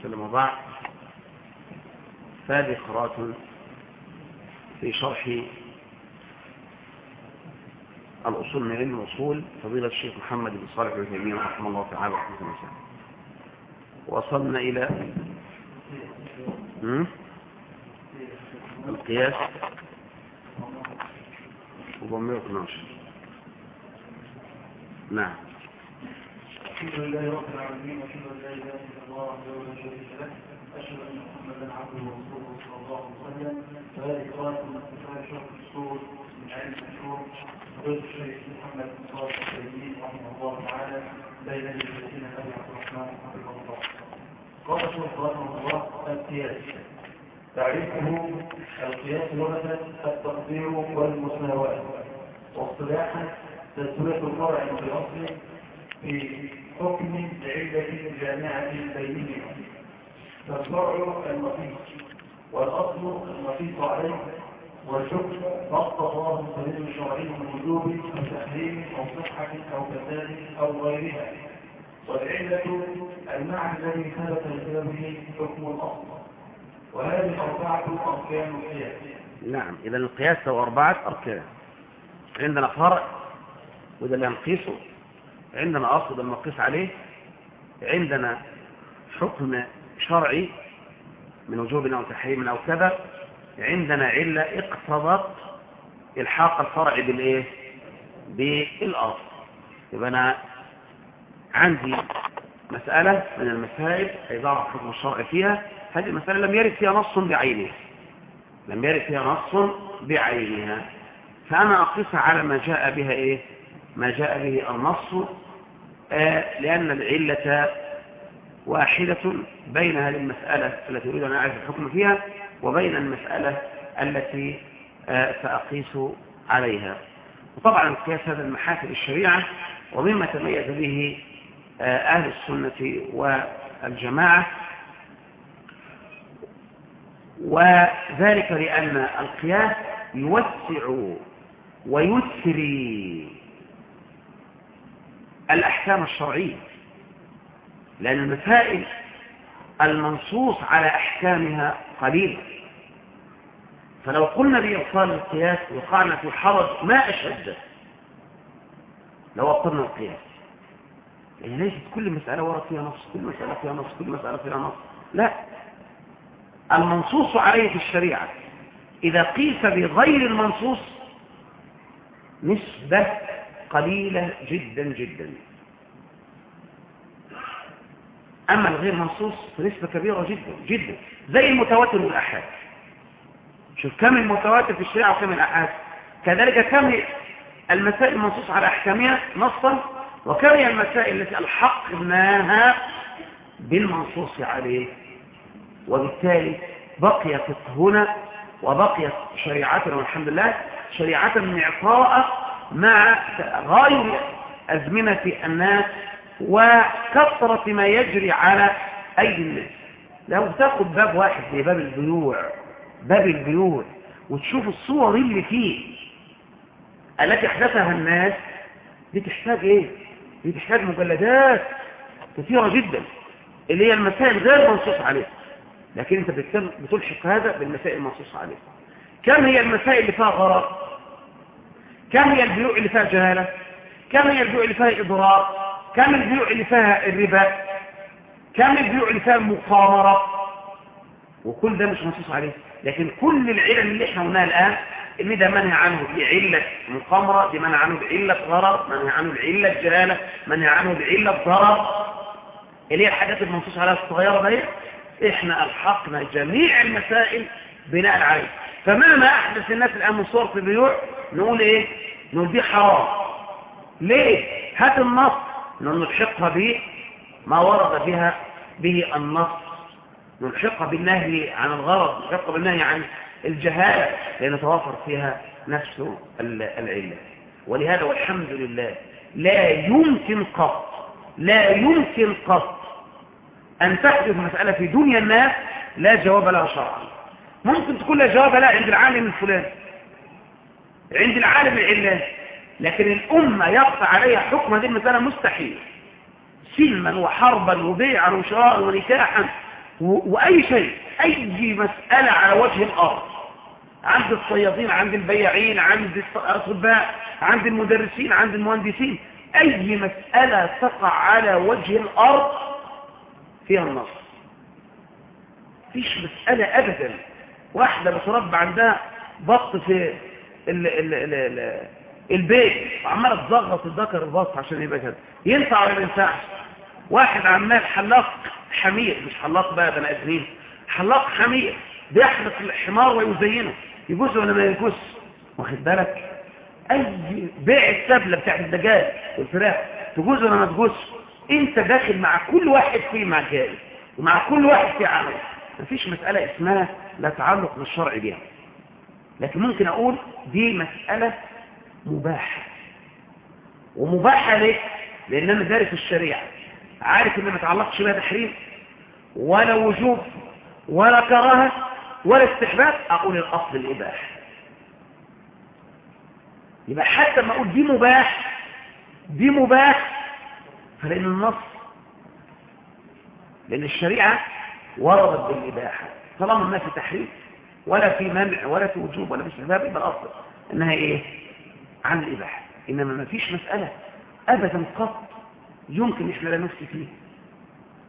وسلم وبعد. فهذه قراءة في شرح الأصول من علم الأصول فضيلة الشيخ محمد بن صالح العثيمين رحمه الله تعالى رحمة الله وصلنا إلى? القياس. 412 نعم. الحمد لله رب العالمين وأشهد أن لا إله إلا الله وحده لا شريك له أشهد أن محمدا عبده ورسوله صلى الله عليه وسلم. وهذه قراءه من كتاب شرح الصور من علم الشهور فضيله الشيخ محمد بن صالح السيدين رحمه الله تعالى بين الذين أبي عبد الرحمن حفظه الله. قال الشيخ رحمه الله القياس. تعريفه القياس لغة التقدير والمساواة. واصطلاحا تسوية الفرع بالاصل في حكم لعلة جامعة بينهما. فالفرع المقيس والأصل المقيس عليه والحكم ما اقتضاه الدليل الشرعي من وجوب أو تحريم أو صحة أو فساد أو غيرها. والعلة المعنى الذي ثبت بسببه حكم الأصل. وهذه أربعة أركان القياس. نعم إذا القياس له أربعة أركان. عندنا فرع وده اللي هنقيسه. عندنا أصل المقيس عليه عندنا حكم شرعي من وجوب أو تحريم أو كذا عندنا علة اقتضت إلحاق الفرع بالإيه؟ بالأصل. يبقى أنا عندي مسألة من المسائل هيضعف حكم الشرع فيها هذه المسألة لم يرد فيها نص بعينها. لم يرد فيها نص بعينها. فأنا أقيسها على ما جاء بها إيه؟ ما جاء به النص آه لأن العلة واحدة بين هذه المسألة التي أريد أن أعرف الحكم فيها وبين المسألة التي آه سأقيس عليها. وطبعا القياس هذا المحافل الشريعة ومما تميز به آه أهل السنة والجماعة وذلك لأن القياس يوسع ويسري. الأحكام الشرعية لأن المسائل المنصوص على أحكامها قليلة. فلو قلنا بإبطال القياس وقعنا في حرج ما أشد لو أبطلنا القياس. يعني ليست كل مسألة ورد فيها نص كل مسألة فيها نص كل مسألة فيها نص. لا. المنصوص عليه في الشريعة. إذا قيس بغير المنصوص نسبة قليلة جدا جدا. أما الغير منصوص فنسبة كبيرة جدا جدا. زي المتواتر والأحاد شوف كم المتواتر في الشريعة وكم الأحاد. كذلك كم المسائل المنصوص على أحكامها نصا وكم هي المسائل التي ألحقناها بالمنصوص عليه. وبالتالي بقي فقهنا وبقيت شريعتنا والحمد لله شريعة معطاء مع غاية أزمنة الناس وكثرة ما يجري على أيدي الناس. لو تاخد باب واحد زي باب البيوع باب البيوع وتشوف الصور اللي فيه التي أحدثها الناس دي تحتاج إيه؟ دي تحتاج مجلدات كثيرة جدا اللي هي المسائل غير منصوص عليها. لكن أنت بتلحق هذا بالمسائل المنصوص عليها. كم هي المسائل اللي فيها غرض؟ كم هي البيوع اللي فيها جهالة؟ كم هي البيوع اللي فيها إضرار؟ كم البيوع اللي فيها الربا؟ كم البيوع اللي فيها المقامرة وكل ده مش منصوص عليه لكن كل العلل اللي إحنا قلناها الآن إن ده منهي عنه بعلة مقامرة دي منهي عنه بعلة غرر منهي عنه بعلة جهالة منهي عنه بعلة ضرر. اللي هي الحاجات المنصوص عليها الصغيرة دي إحنا ألحقنا جميع المسائل بناء عليه. فمهما أحدث الناس الآن من صور في البيوع نقول إيه؟ نقول دي حرام. ليه؟ هات النص. نلحقها به ما ورد بها به النص. نلحقها بالنهي عن الغرض نلحقها بالنهي عن الجهالة لأن توافر فيها نفس العلة. ولهذا والحمد لله لا يمكن قط لا يمكن قط أن تحدث مسألة في دنيا الناس لا جواب لها شرعا. ممكن تكون لا جواب لها عند العالم الفلاني. عند العالم العلاني. لكن الأمة يقطع عليها حكم هذه المسألة مستحيل. سلما وحربا وبيعا وشراء ونكاحا وأي شيء أي مسألة على وجه الأرض. عند الصيادين عند البياعين عند الأطباء عند المدرسين عند المهندسين أي مسألة تقع على وجه الأرض فيها النص. فيش مسألة أبدا. واحدة بتربى عندها بط في ال ال ال ال البيت. وعمالة تزغط الذكر البط عشان يبقى كده. ينفع ولا ما ينفعش؟ واحد عمال حلاق حمير. مش حلاق بقى بني آدمين. حلاق حمير. بيحلق الحمار ويزينه. يجوز ولا ما يجوز واخد بالك؟ أي بيع السبلة بتاعت الدجاج والفراخ تجوز ولا ما تجوز أنت داخل مع كل واحد فيه مجال ومع كل واحد فيه عمل. مفيش مسألة اسمها لا تعلق بالشرع بها. لكن ممكن أقول دي مسألة مباحة. ومباحة ليه؟ لأن أنا دارس الشريعة. عارف إن ما تعلقش بها تحريم؟ ولا وجوب ولا كراهة ولا استحباب؟ أقول الأصل الاباحه يبقى حتى ما أقول دي مباح دي مباح فلأن النص لأن الشريعة وردت بالإباحة. طالما ما في تحريم ولا في منع ولا في وجوب ولا في استحباب يبقى الأصل. إنها إيه؟ عن الإباحة. إنما ما فيش مسألة ابدا قط يمكن إحنا لا نفتي فيه.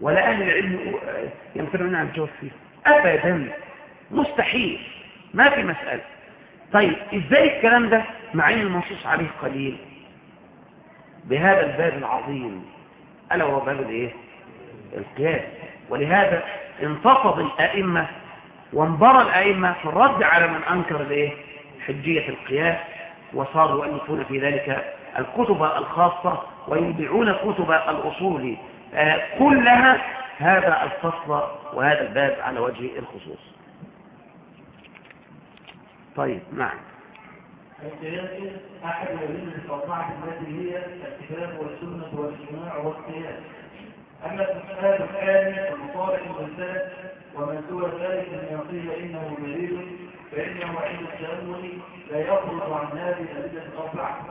ولا أهل العلم يمتنعون عن الجواب فيه. ابدا. مستحيل. ما في مسألة. طيب إزاي الكلام ده مع إن المنصوص عليه قليل؟ بهذا الباب العظيم. ألا وهو باب الايه القياس. ولهذا انتفض الأئمة وانبرى الأئمة في الرد على من أنكر الإيه؟ حجية القياس وصاروا يؤلفون في ذلك الكتب الخاصة ويودعون كتب الأصول آه كلها هذا الفصل وهذا الباب على وجه الخصوص. طيب نعم. أحد التي هي الكتاب والسنة والإجماع والقياس. أما السؤال الثاني فمصالح المسألة ومن سوى ذلك من يقيل إنه دليل فإنه عند التأمل لا يخرج عن هذه الأدلة الأربعة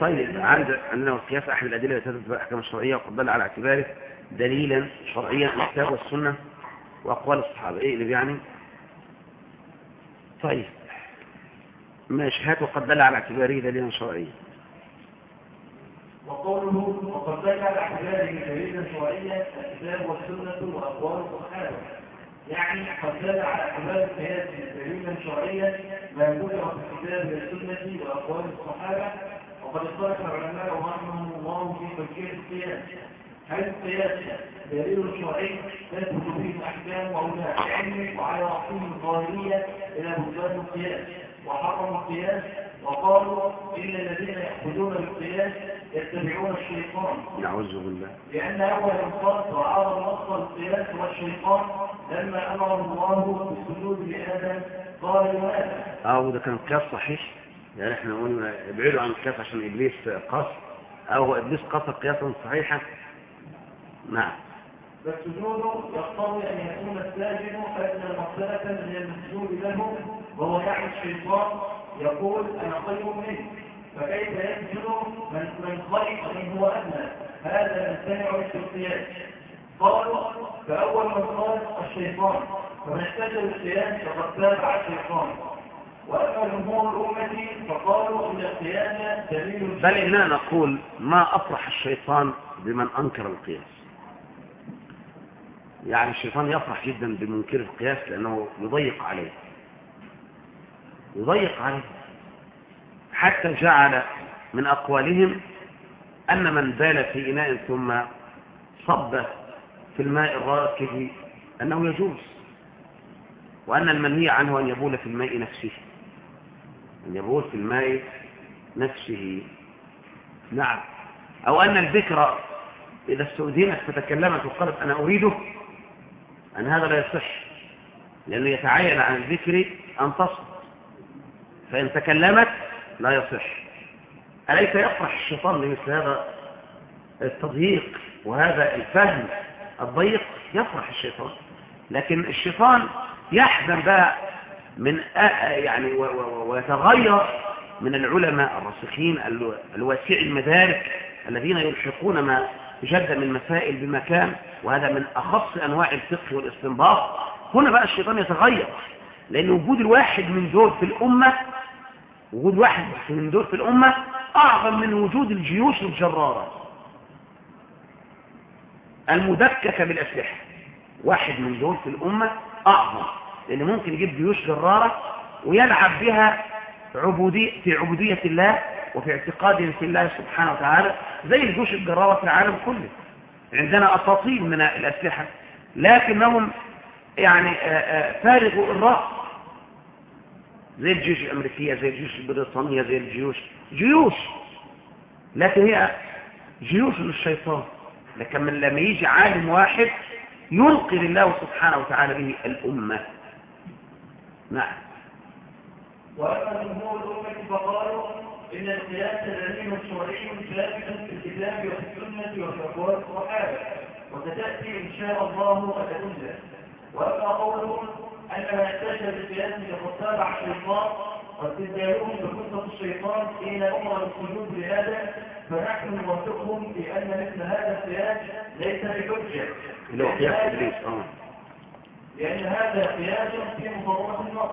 طيب عند عندنا القياس أحد الأدلة التي تثبت الأحكام الشرعية وقد دل على اعتباره دليلا شرعيا الكتاب والسنة وأقوال الصحابة. إيه اللي يعني؟ طيب ماشي. هات وقد دل على اعتباره دليلا شرعيا. وقوله وقد على اعتباره دليلا شرعيا الكتاب والسنة وأقوال الصحابة يعني قد دل على اعتبار القياس دليلا شرعيا ما ذكر في الكتاب والسنة وأقوال الصحابة. وقد اختلف العلماء رحمهم الله في تفكير القياس. هل القياس دليل شرعي تثبت فيه الأحكام أو لا؟ يعني وعلى رأسهم الظاهرية إلى بطلان القياس. وحرموا القياس وقالوا إن الذين يأخذون بالقياس يتبعون الشيطان. نعوذ بالله. لأن أول الخاص وعرض نص القياس والشيطان لما أمر الله بالسجود لآدم قال لماذا؟ أو ده كان قياس صحيح. يعني إحنا قلنا ابعدوا عن القياس عشان إبليس قص. أو إبليس قصر قياسا صحيحا. نعم. فالسجود يقتضي أن يكون الساجد أدنى مرتبة من المسجود له وهو يعني الشيطان يقول أنا خير منه. فكيف يسجد من من خير من هو أدنى هذا في القياس قالوا فأول من قال الشيطان فمن احتج بالقياس فقد تابع الشيطان. وأما جمهور الأمة فقالوا إن القياس دليل بل إننا نقول ما أفرح الشيطان بمن أنكر القياس. يعني الشيطان يفرح جدا بمنكر القياس لأنه يضيق عليه. يضيق عليه. حتى جعل من أقوالهم أن من بال في إناء ثم صب في الماء الراكد أنه يجوز وأن المنهي عنه أن يبول في الماء نفسه أن يبول في الماء نفسه. نعم. أو أن الذكر إذا استؤذنت فتكلمت وقالت أنا أريده أن هذا لا يصح لأنه يتعين عن الذكر أن تصمت فإن تكلمت لا يصح. أليس يفرح الشيطان لمثل هذا التضييق وهذا الفهم الضيق؟ يفرح الشيطان. لكن الشيطان يحزن بقى من يعني ويتغير من العلماء الراسخين الواسع المدارك الذين يلحقون ما جدا من المسائل بمكان وهذا من أخص أنواع الفقه والاستنباط. هنا بقى الشيطان يتغير لأن وجود الواحد من دول في الأمة وجود واحد من دول في الأمة أعظم من وجود الجيوش الجرارة. المدككة بالأسلحة. واحد من دول في الأمة أعظم لأن ممكن يجيب جيوش جرارة ويلعب بها عبودية في عبودية الله وفي اعتقادهم في الله سبحانه وتعالى زي الجيوش الجرارة في العالم كله. عندنا أساطيل من الأسلحة لكنهم يعني فارغوا الرأس. زي الجيوش الأمريكية زي الجيوش البريطانية زي الجيوش جيوش. لكن هي جيوش للشيطان. لكن لما يجي عالم واحد ينقذ الله سبحانه وتعالى به الأمة. نعم. وأما جمهور الأمة فقالوا إن القياس العلمي الشرعي ثابت في الكتاب وفي السنة وفي أقوال الصحابة وستأتي إن شاء الله الأدلة وأما قولهم أن ما يحتاج بالقياس فقد تابع الشيطان واستدلالهم بقصة الشيطان حين أمر بالسجود لهذا فنحن نوافقهم بأن مثل هذا القياس ليس بحجة. قياس إبليس آه. لأن هذا قياس في مضرات النص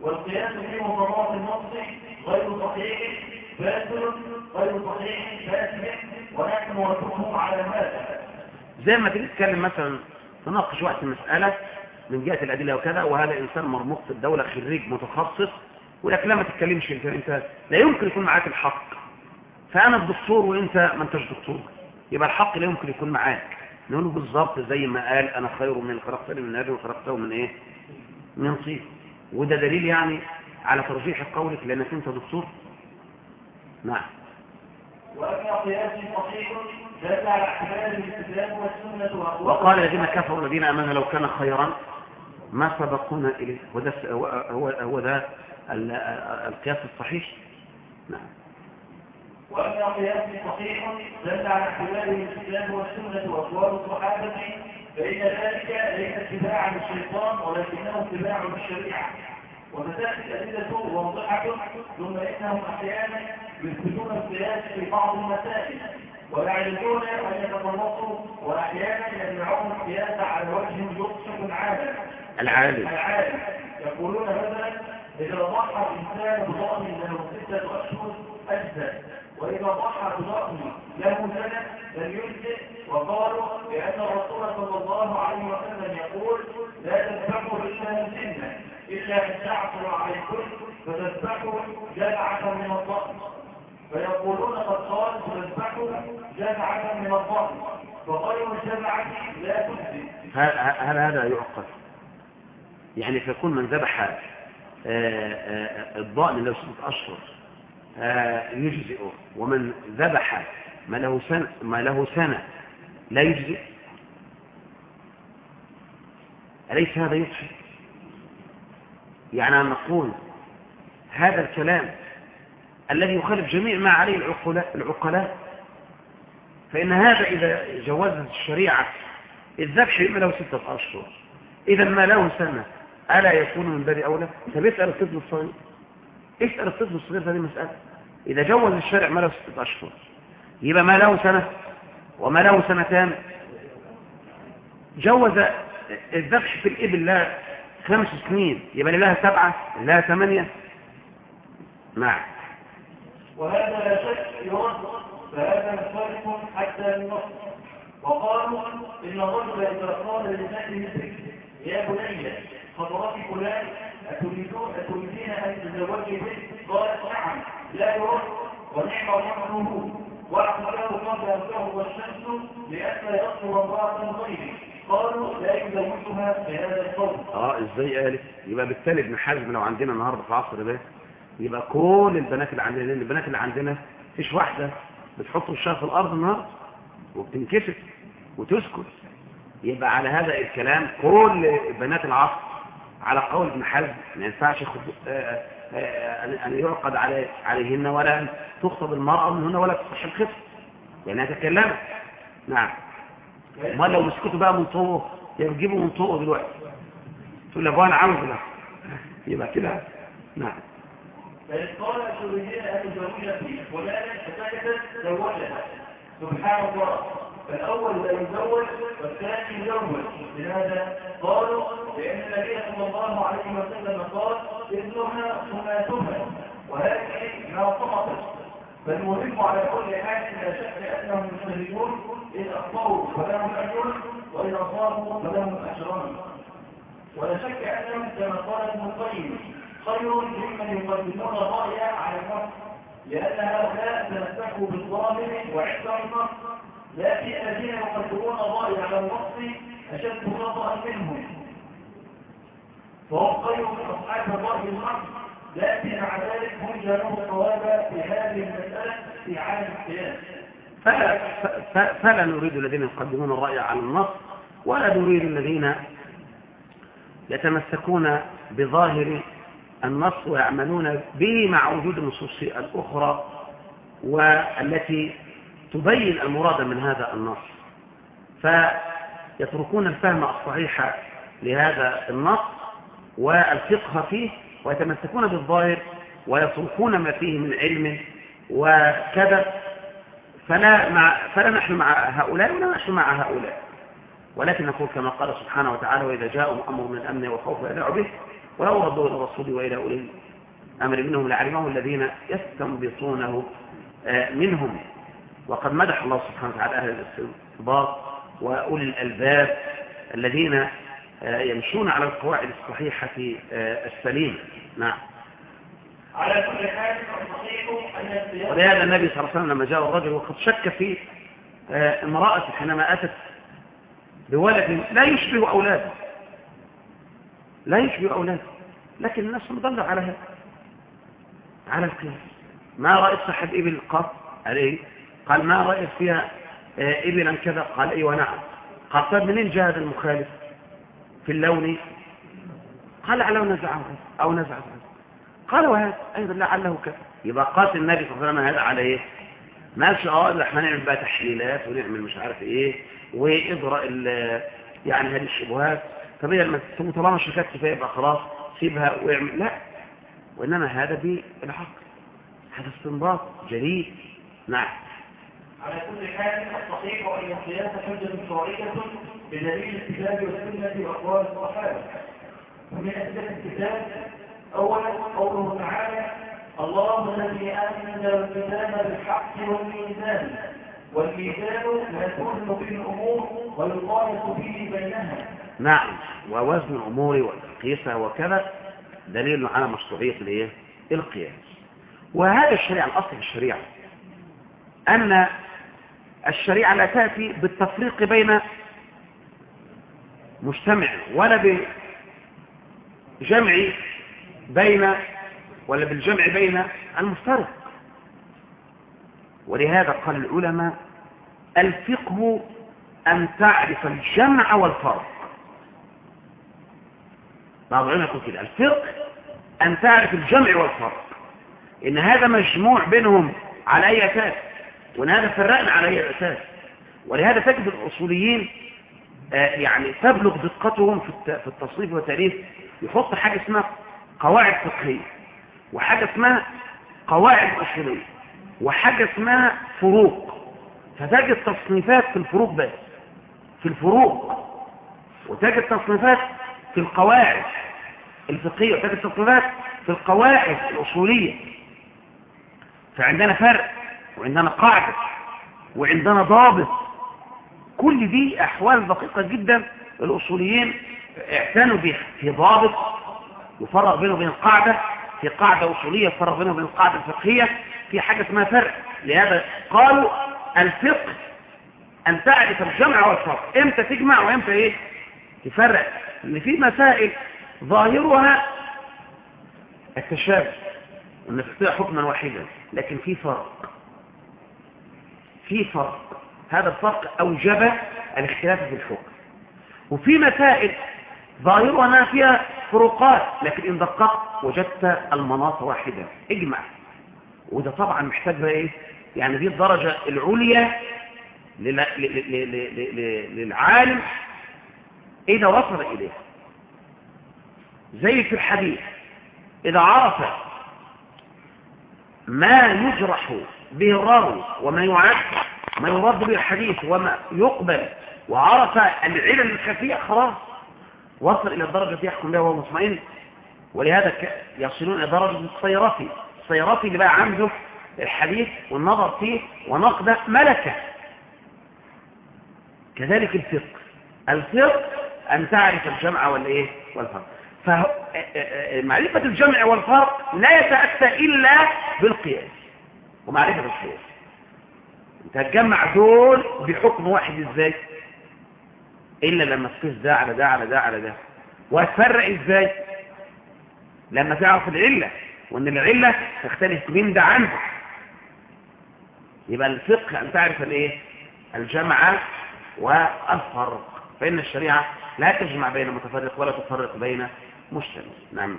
والقياس في مضرات النص غير صحيح فاسد غير صحيح فاسد ونحن نوافقهم على هذا. زي ما تيجي تتكلم مثلا تناقش واحد المسألة من جهة الأدلة وكذا وهذا إنسان مرموق في الدولة خريج متخصص ولكن لا ما تتكلمش أنت أنت لا يمكن يكون معاك الحق. فأنا الدكتور وأنت ما انتش دكتور. يبقى الحق لا يمكن يكون معاك. نقول له بالظبط زي ما قال أنا خير من خلقتني من نار وخلقته من إيه؟ من طين. وده دليل يعني على ترجيح قولك لأنك أنت دكتور؟ نعم. وأما قياس صحيح دل على احتمال والسنة وقال الذين كفروا الذين آمنوا لو كان خيرا ما سبقونا إليه؟ وده هو هو, ده ال- القياس الصحيح؟ نعم. وأما قياس صحيح دل على احتمال الإسلام والسنة وأقوال الصحابة فإن ذلك ليس اتباعا للشيطان ولكنه اتباع للشريعة. وفتأتي الأدلة واضحة ثم إنهم أحيانا يثبتون القياس في بعض المسائل ويعرفون أن يتطلقوا وأحيانا يمنعون القياس على وجه يقصد العالم. العالم. يقولون مثلا إذا ضحى الإنسان بضأن له ستة أشهر أجزاء وإذا ضحى بضأن له سنة لم يجزئ وقالوا لأن الرسول صلى الله عليه وسلم يقول لا تذبحوا إلا من سنة إلا أن تعثر عليكم فتذبحوا جمعة من الضأن. فيقولون قد قال تذبحوا جمعة من الضأن وغير الجمعة لا تجزئ. هل هذا يعقل يعني فيكون من ذبح آه، آه، الضأن له ستة أشهر آه، يجزئه. ومن ذبح ما له سنة, ما له سنة لا يجزئ. أليس هذا يضحي يعني أن نقول هذا الكلام الذي يخالف جميع ما عليه العقلاء, العقلاء. فإن هذا إذا جوزت الشريعة الذبح يبقى له ستة أشهر. إذا ما له سنة ألا يكون من باب أولى؟ طب اسأل الطفل الصغير اسأل الطفل الصغير هذه مسألة إذا جوز الشارع ما له ستة أشهر. يبقى ما له سنة وما له سنتان. جوز الذبح في الإبل لها خمس سنين. يبقى لها سبعة لها ثمانية. نعم. وهذا لا شك فهذا مخالف حتى للنص. وقالوا إن الرجل اذا قال الذكر يا بني. خطرات فلان اتريدون أتريدين أن تتزوجي به؟ قالت نعم. لا يرد. ونعم رحمه واعتبره قبل ان تغرب الشمس لئلا يطلب امرأة غيري قالوا لا يزوجها بهذا القول. آه إزاي قالت يبقى بالتالي ابن حزم لو عندنا النهارده في العصر ده يبقى كل البنات اللي عندنا لأن البنات اللي عندنا مفيش واحدة بتحط وشها في الأرض النهارده وبتنكسف وتسكت. يبقى على هذا الكلام كل بنات العصر على قول ابن حزم ما ينفعش. آه، آه، ان أن يعقد علي... عليهن ولا أن تخطب المرأة منهن ولا تصح الخصم لانها تكلمت نعم. ما لو مسكته بقى من طوق يجيبوا من طوقه دلوقتي. تقول له أنا عاوز ده. يبقى كده. نعم. قال أن تزوجها فيه زوجها سبحان الله. فالأول لا يزوج والثاني يزوج. لماذا؟ قالوا لأن النبي صلى الله عليه وسلم قال ابنها سماتها وهذه ما سقطت. فالمهم على كل حال لا شك أنهم يشتركون إن أخطأوا فلهم أجر وإن أصابوا فلهم أجران. ولا شك أنهم كما قال ابن القيم خير ممن يقدمون الرأي على النص لأن هؤلاء تمسكوا بالظاهر وعند النص لكن الذين يقدمون الرأي على النص أشد خطأ منهم. فهم خير من أصحاب الرأي النص لكن مع ذلك هم جانوا الصواب في هذه المسألة في عالم القياس فلا, فلا نريد الذين يقدمون الرأي على النص ولا نريد الذين يتمسكون بظاهر النص ويعملون به مع وجود النصوص الأخرى والتي تبين المراد من هذا النص. فيتركون الفهم الصحيح لهذا النص والفقه فيه ويتمسكون بالظاهر ويتركون ما فيه من علم وكذا. فلا, مع فلا نحن مع هؤلاء ولا نحن مع هؤلاء. ولكن نقول كما قال سبحانه وتعالى وإذا جاءهم أمر من الأمن والخوف يدعوا به ولو ردوا إلى الرسول وإلى أولي الأمر منهم لعلمه الذين يستنبطونه آه، منهم. وقد مدح الله سبحانه وتعالى أهل الاستنباط وأولي الألباب الذين آه، يمشون على القواعد الصحيحة آه، السليمة نعم. على كل حال أن ولهذا النبي صلى الله عليه وسلم لما جاء الرجل وقد شك في آه، امرأة حينما أتت بولد لا يشبه أولاده. لا يشبه أولاده. لكن الناس مضلع على هذا على القياس. ما رأيت صاحب إبل قط قال إيه قال ما رأيت فيها آه، إبلا كذا. قال إيه ونعم قال طيب منين جاء هذا المخالف؟ في اللون؟ قال على نزعه أو نزع هذا قال وهذا أيضا لعله كذا. يبقى قاتل النبي صلى الله عليه وسلم هذا على إيه ما قالش آه إحنا نعمل بقى تحليلات ونعمل مش عارف إيه واضرا ال- يعني هذه الشبهات. طب هي لما تكون طالما شككت فيها يبقى خلاص سيبها واعمل. لا. وإنما هذا بالعقل هذا استنباط جليل. نعم. على كل حال الصحيح أن القياس حجة شرعية بدليل الكتاب والسنة وأقوال الصحابة. ومن أسباب الكتاب أولا قوله تعالى الله الذي أنزل الكتاب بالحق والميزان والميزان ما يكون في الأمور ويقايس به بينها نعم ووزن الأمور والقيسة وكذا دليل على مشروعية الايه القياس. وهذا الشريعة الأصل في الشريعة أن الشريعة لا تأتي بالتفريق بين مجتمع ولا بجمع بين ولا بالجمع بين المفترق. ولهذا قال العلماء الفقه أن تعرف الجمع والفرق. بعض العلماء يقول كده الفقه أن تعرف الجمع والفرق. إن هذا مجموع بينهم على أي أساس؟ وإن هذا فرقنا على أي أساس ولهذا تجد الأصوليين آه، يعني تبلغ دقتهم في الت- في التصنيف والتأليف يحط حاجة اسمها قواعد فقهية وحاجة اسمها قواعد أصولية وحاجة اسمها فروق. فتجد تصنيفات في الفروق بس في الفروق وتجد تصنيفات في القواعد الفقهية وتجد تصنيفات في القواعد الأصولية. فعندنا فرق وعندنا قاعدة وعندنا ضابط. كل دي أحوال دقيقة جدا الأصوليين اعتنوا بها في ضابط يفرق بينه وبين القاعدة في قاعدة أصولية يفرق بينه وبين القاعدة الفقهية في حاجة اسمها فرق. لهذا قالوا الفقه أن تعرف الجمع والفرق. إمتى تجمع وإمتى إيه؟ تفرق. إن في مسائل ظاهرها التشابه وإن تستطيع حكما واحدا لكن في فرق. في فرق. هذا الفرق أوجب الاختلاف في الحكم. وفي مسائل ظاهرها انها فيها فروقات لكن إن دققت وجدت المناط واحدة. اجمع. وده طبعا محتاج إيه؟ يعني دي الدرجة العليا للعالم. إذا وصل إليه زي في الحديث إذا عرف ما يجرح به الراوي وما يعد ما يرد به الحديث وما يقبل. وعرف العلل الخفية خلاص. وصل إلى الدرجة التي يحكم بها وهو مطمئن. ولهذا يصلون إلى درجة الصيرفي. الصيرفي اللي بقى عنده الحديث والنظر فيه ونقده ملكة. كذلك الفقه. الفقه أن تعرف الجمع والإيه والفرق. فمعرفة الجمع والفرق لا يتأتى إلا بالقياس. ومعرفة القياس انت هتجمع دول بحكم واحد إزاي؟ إلا لما تقيس ده على ده على ده على ده. وهتفرق إزاي؟ لما تعرف العلة وإن العلة تختلف من ده عنه يبقى الفقه أن تعرف الإيه؟ الجمع والفرق. فإن الشريعة لا تجمع بين متفرق ولا تفرق بين مشترك نعم.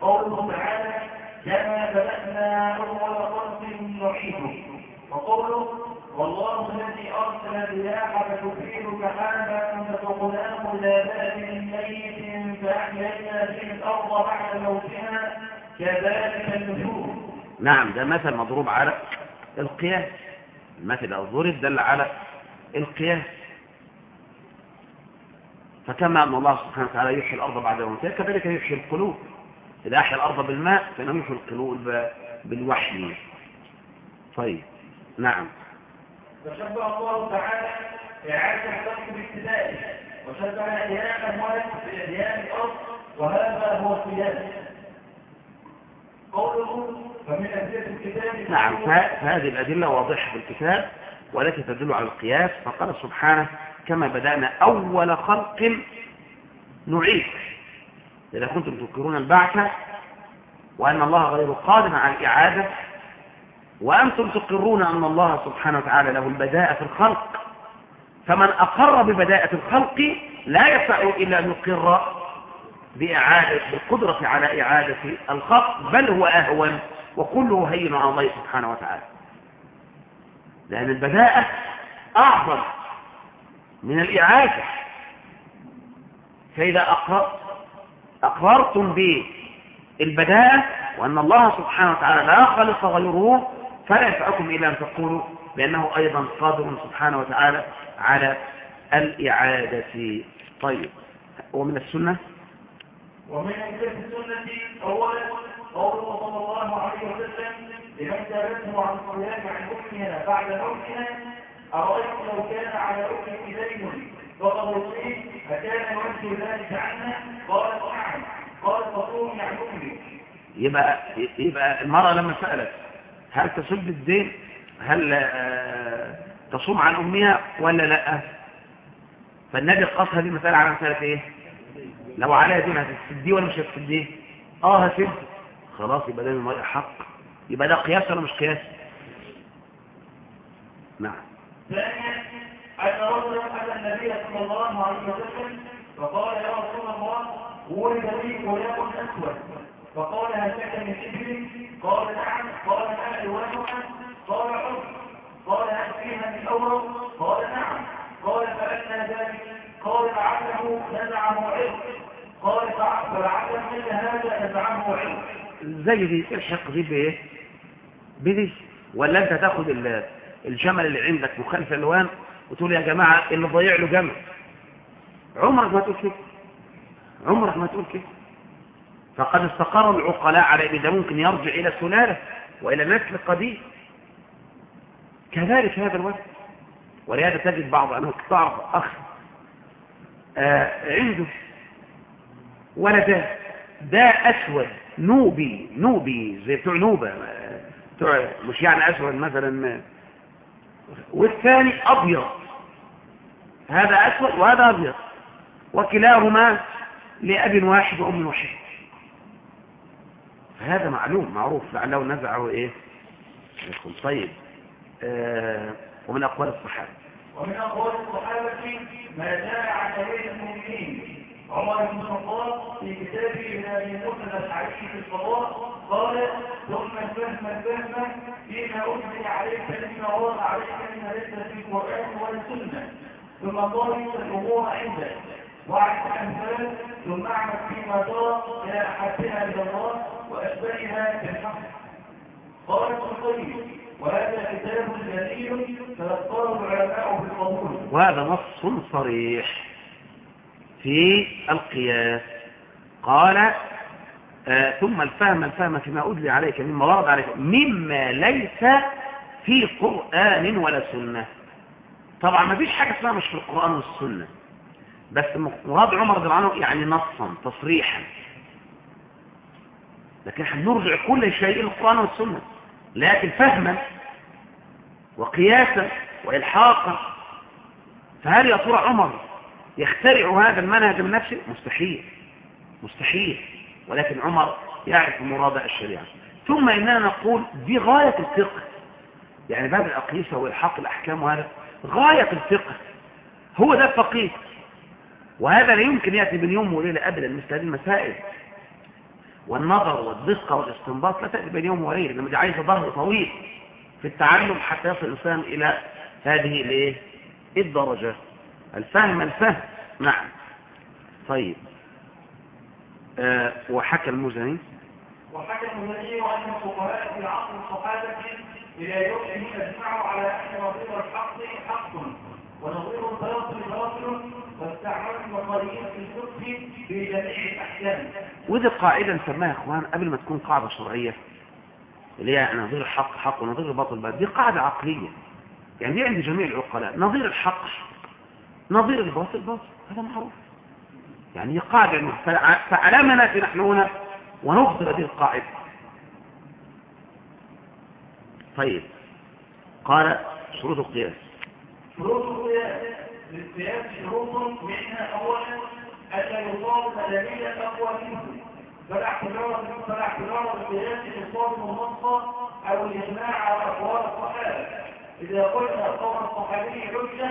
قوله تعالى كما بدأنا أول خلق نعيده. وقوله والله الذي أرسل الرياح فتثير سحابا فتقلاه إلى بلد ميت فأحيينا به الأرض بعد موتها كذلك النشور نعم ده مثل مضروب على القياس. المثل الضرب دل على القياس. فكما أن الله سبحانه وتعالى يحيي الأرض بعد موتها كذلك يحيي القلوب. إذا أحيا الأرض بالماء فإنه يحيي القلوب بالوحي. طيب. نعم. فشبه الله تعالى إعادة الخلق بابتدائه وشبه إيام الولد بإحياء الأرض وهذا هو القياس قوله فمن أدلة الكتاب نعم. فهذه الأدلة واضحة في الكتاب والتي تدل على القياس. فقال سبحانه كما بدأنا أول خلق نعيد. إذا كنتم تذكرون البعث وأن الله غير قادر على الإعادة وأنتم تقرون أن الله سبحانه وتعالى له البداءة في الخلق. فمن أقر ببداءة الخلق لا يسع إلا أن يقر بإعادة بالقدرة على إعادة الخلق بل هو أهون وكله هين على الله سبحانه وتعالى. لأن البداءة أعظم من الإعادة. فإذا أقررتم بالبداءة وأن الله سبحانه وتعالى لا خلق غيره فلا يسعكم إلا أن تقولوا بأنه أيضا قادر سبحانه وتعالى على الإعادة. طيب ومن السنة؟ ومن السنة أولا قوله صلى الله عليه وسلم لمن سألته عن الصيام عن أمها بعد موتها أرأيت لو كان على أمك دين يبقى يبقى المرأة لما سألت هل تسد الدين؟ هل آه، تصوم عن أمها ولا لأ؟ فالنبي قص هذه المسألة على مسألة إيه؟ لو عليها دين هتسديه ولا مش هتسديه آه هسد خلاص يبقى ده المرأة حق. يبقى ده قياس ولا مش قياس؟ نعم. أن رجلا أتى النبي صلى الله عليه وسلم فقال يا رسول الله ولد لي غلام أسود؟ فقال هل لك من إبل قال نعم. قال ما ألوانها قال عرف قال هل فيها من أورق؟ قال نعم. قال فأنا ذلك؟ قال لعله نزعه عرق قال فلعله مثل هذا نزعه عرق زي دي الحق دي بايه بدي ولا أنت تاخد ال- الجمل اللي عندك مخالف الوان وتقول يا جماعة اللي ضيع له جمل عمرك ما تقول كده. عمرك ما تقول كده. فقد استقر العقلاء على ده ممكن يرجع إلى سلالة وإلى نسل قديم. كذلك هذا الوقت. ولهذا تجد بعض انه تعرف أخ آه عنده ولدان ده أسود نوبي نوبي زي بتوع نوبة آه، بتوع مش يعني أسود مثلا والثاني أبيض. هذا أسود وهذا أبيض وكلاهما لأب واحد وأم واحد. هذا معلوم معروف لعله نزعه إيه؟ يكون طيب. آه ومن أقوال الصحابة. ومن أقوال الصحابة ما جاء عن أمير المؤمنين عمر بن الخطاب في كتابه من أبي موسى الأشعري في القضاء قال ثم الفهم الفهم فيما أجري عليك مما ورد عليك من ليس في القرآن ولا السنة ثم ضابط الأمور عندك وعد الأمثال ثم أعمل فيما ترى إلى أحبها إلى الله وأشبهها بالحق قال القيم وهذا كتاب جليل فيختار العلماء بالقبول وهذا نص صريح في القياس. قال آه ثم الفهم الفهم فيما أدلي عليك مما ورد عليك مما ليس في قرآن ولا سنة. طبعا ما فيش حاجة اسمها مش في القرآن والسنة بس مراد عمر رضي الله عنه يعني نصا تصريحا. لكن إحنا نرجع كل شيء إلى القرآن والسنة. لكن فهما وقياسا وإلحاقا. فهل يا ترى عمر يخترع هذا المنهج من نفسه؟ مستحيل. مستحيل. ولكن عمر يعرف مراد الشريعة. ثم إننا نقول دي غاية الفقه. يعني باب الأقيسة وإلحاق الأحكام وهذا غاية الفقه. هو ده الفقيه. وهذا لا يمكن يأتي من يوم وليلة أبدا مثل هذه المسائل. والنظر والدقة والاستنباط لا تأتي بين يوم وليلة. لما دي عايزة ظهر طويل في التعلم حتى يصل الإنسان إلى هذه الإيه؟ الدرجة. الفهم الفهم. نعم. طيب. آه وحكى المزني. وحكى المزني أن الفقهاء في عصر الصحابة إلى أجمعوا على أن نظير الحق حق. ونظير الباطل باطل. في في ودي قاعدة نسميها يا إخوان قبل ما تكون قاعدة شرعية اللي هي نظير الحق حق ونظير الباطل باطل دي قاعدة عقلية. يعني دي عند جميع العقلاء. نظير الحق نظير الباطل باطل. هذا معروف. يعني قاعدة فعلى ما نأتي نحن هنا ونفضل هذه القاعدة. طيب. قال شروط القياس. شروط القياس للقياس شروط منها اولا الا يصاب دليل اقوى منه فلا اعتبار فلا اعتبار القياس يصاب النص أو الإجماع على أقوال الصحابة. إذا قلنا قول الصحابي حجة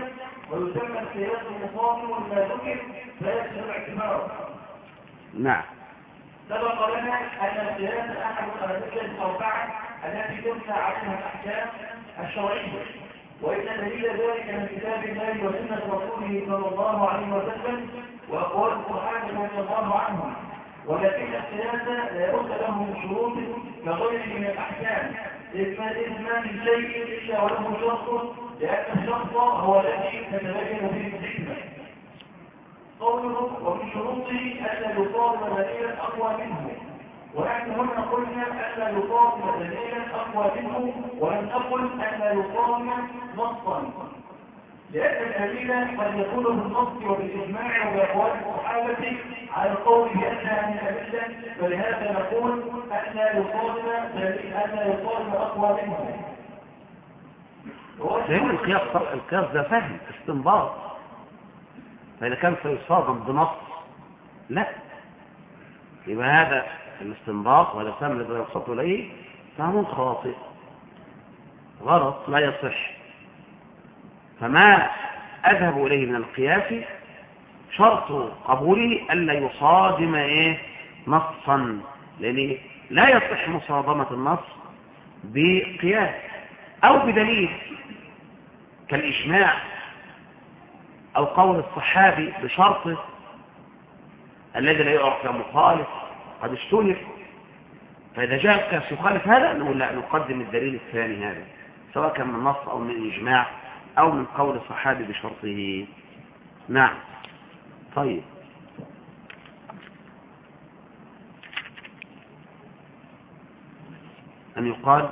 ويسمى القياس مصاب لما ذكر فيكسر الاعتبار. نعم. سبق لنا أن القياس أحد الأدلة الأربعة التي تبنى عليها الأحكام الشرعية. وإن دليل ذلك من كتاب الله وسنة رسوله صلى الله عليه وسلم واقوال الصحابه رضي الله عنهم ولكن القياس لا بد له من شروط كغيره من الأحكام. اذ ما من شيء إلا وله شرط لأن الشرط هو الذي تتبين فيه الحكمة. قوله ومن شروطه الا يصاب دليلا أقوى منه ونحن هنا قلنا ألا يقام دليلا أقوى منه ولم أقل ألا يقام نصا. لأن الدليل قد يكون بالنص وبالإجماع وبأقوال الصحابة على القول بأنها من الأدلة فلهذا نقول ألا يقام دليل ألا يقام أقوى منه. لأن القياس القياس ده فهم استنباط. فإذا كان سيصادم بنص لا. يبقى هذا الاستنباط وهذا فهم الذي يقصد إليه فهم خاطئ. غلط لا يصح. فما أذهب إليه من القياس؟ شرط قبوله ألا يصادم إيه؟ نصا. لأن لا يصح مصادمة النص بقياس أو بدليل. كالإجماع أو قول الصحابي بشرطه الذي لا يعرف كمخالف قد اشتهر فإذا جاء القياس يخالف هذا نقول لا نقدم الدليل الثاني هذا سواء كان من نص أو من إجماع أو من قول الصحابي بشرطه. نعم. طيب. أن يقال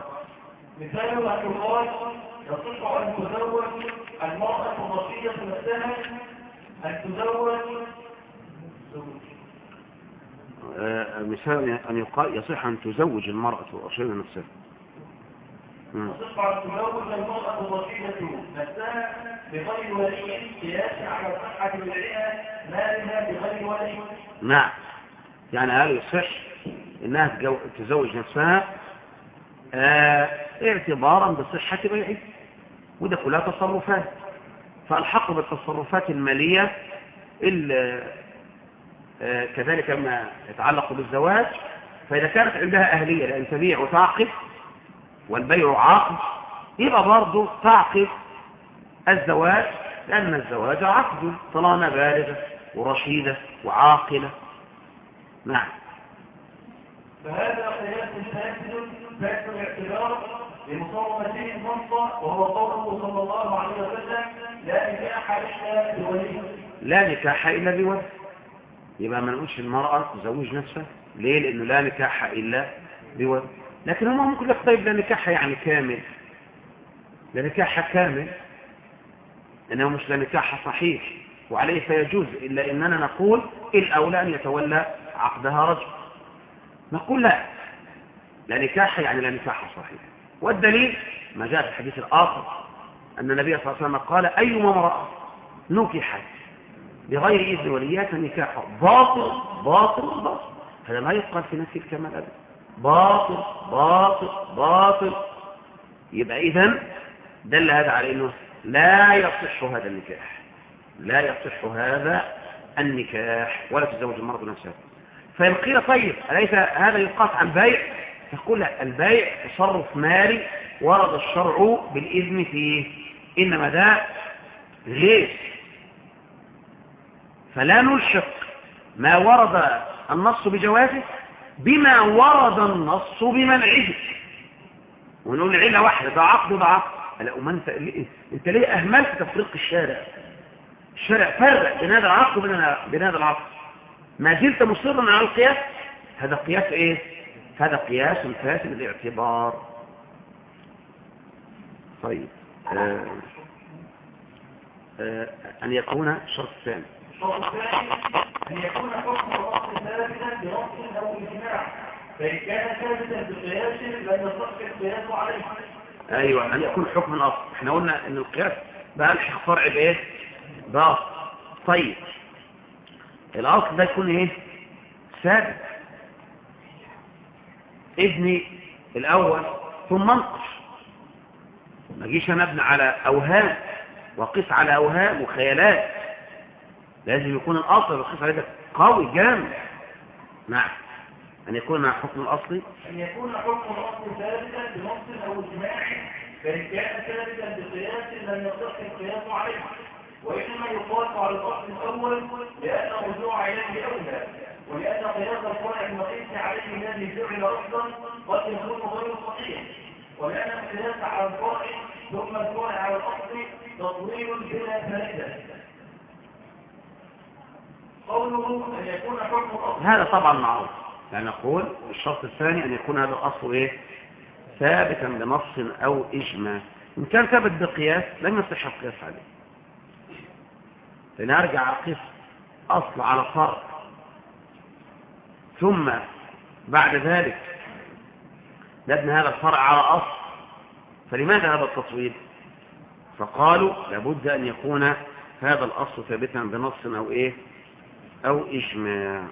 مثال أن يقال يصح أن تزوج المرأة الرشيدة نفسها أن تزوج مثال أن يقال يصح أن تزوج المرأة الرشيدة نفسها. يصح أن تزوج المرأة الرشيدة نفسها. بغير ولي قياس على صحة بيعها مالها بغير ولي نعم. يعني هل يصح تجو- تزوج نفسها آه اعتبارا بصحة بيعه وده كلها تصرفات. فالحق بالتصرفات المالية ال- آه كذلك ما يتعلق بالزواج فإذا كانت عندها أهلية لأن تبيع وتعقد والبيع عقد يبقى برضه تعقد الزواج لأن الزواج عقد طالما بالغة ورشيدة وعاقلة. نعم. فهذا قياس فاسد فاسد الاعتبار لمصومته النص وهو قوله صلى الله عليه وسلم لا نكاح إلا بولي لا نكاح إلا بولي. يبقى ما نقولش المرأة تزوج نفسها. ليه؟ لأنه لا نكاح إلا بولي لكن هم ممكن لك طيب لا نكاح يعني كامل. لا نكاح كامل. إنه مش لا نكاح صحيح. وعليه فيجوز إلا إننا نقول الأولى أن يتولى عقدها رجل. نقول لا. لا نكاح يعني لا نكاح صحيح. والدليل ما جاء في الحديث الآخر أن النبي صلى الله عليه وسلم قال أيما امرأة نكحت بغير إذن ولياتها نكاح باطل باطل باطل. هذا لا يقال في نفس الكمال أبدا. باطل باطل باطل. يبقى إذن دل هذا على أنه لا يصح هذا النكاح. لا يصح هذا النكاح ولا تزوج المرأة نفسها. فإن قيل طيب أليس هذا يقاس عن بيع تقول البيع تصرف مالي ورد الشرع بالإذن فيه. إنما ده غير. فلا نلشق ما ورد النص بجوازه بما ورد النص بمنعه. ونقول العلة واحدة ده عقد ده عقد. لا وما انت انت ليه أهملت تفريق الشارع؟ الشارع فرق بين هذا العقد وبين هذا العقد. ما زلت مصرا على القياس؟ هذا قياس إيه؟ هذا قياس فاسد الاعتبار طيب آه آه أن يكون الشرط الثاني أن يكون حكم ثابتا أو إجماع فإن كان ثابتا بقياس يصح القياس عليه أيوة أن يكون حكم الأصل؟ إحنا قلنا أن القياس بقى الحق فرع بإيه؟ بأصل طيب الأصل ده يكون إيه؟ ثابت. ابني الأول ثم انقش ما جيش أنا ابني على أوهام وقس على أوهام وخيالات. لازم يكون الأصل وقس عليه قوي جامد. نعم. أن يكون حكم الأصلي أن يكون حكم الأصل ثابتا بنص أو إجماع فإن كان ثابتا بقياس لم يصح القياس عليه وإنما يقاس على الأصل الأول لأن الرجوع إليه أولى ولأن قياس الفرع المقيس عليه الذي فعل أصلا قد يكون غير صحيح ولأن القياس على الفرع ثم الفرع على الأصل تطويل بلا فائدة. هذا طبعا معروف. يعني نقول الشرط الثاني أن يكون هذا الأصل إيه؟ ثابتا بنص أو إجماع. إن كان ثابت بقياس لم يصح القياس عليه. لنرجع أقيس أصل على فرع ثم بعد ذلك نبني هذا الفرع على أصل. فلماذا هذا التصويب فقالوا لابد أن يكون هذا الأصل ثابتا بنص أو إيه؟ أو إجماع.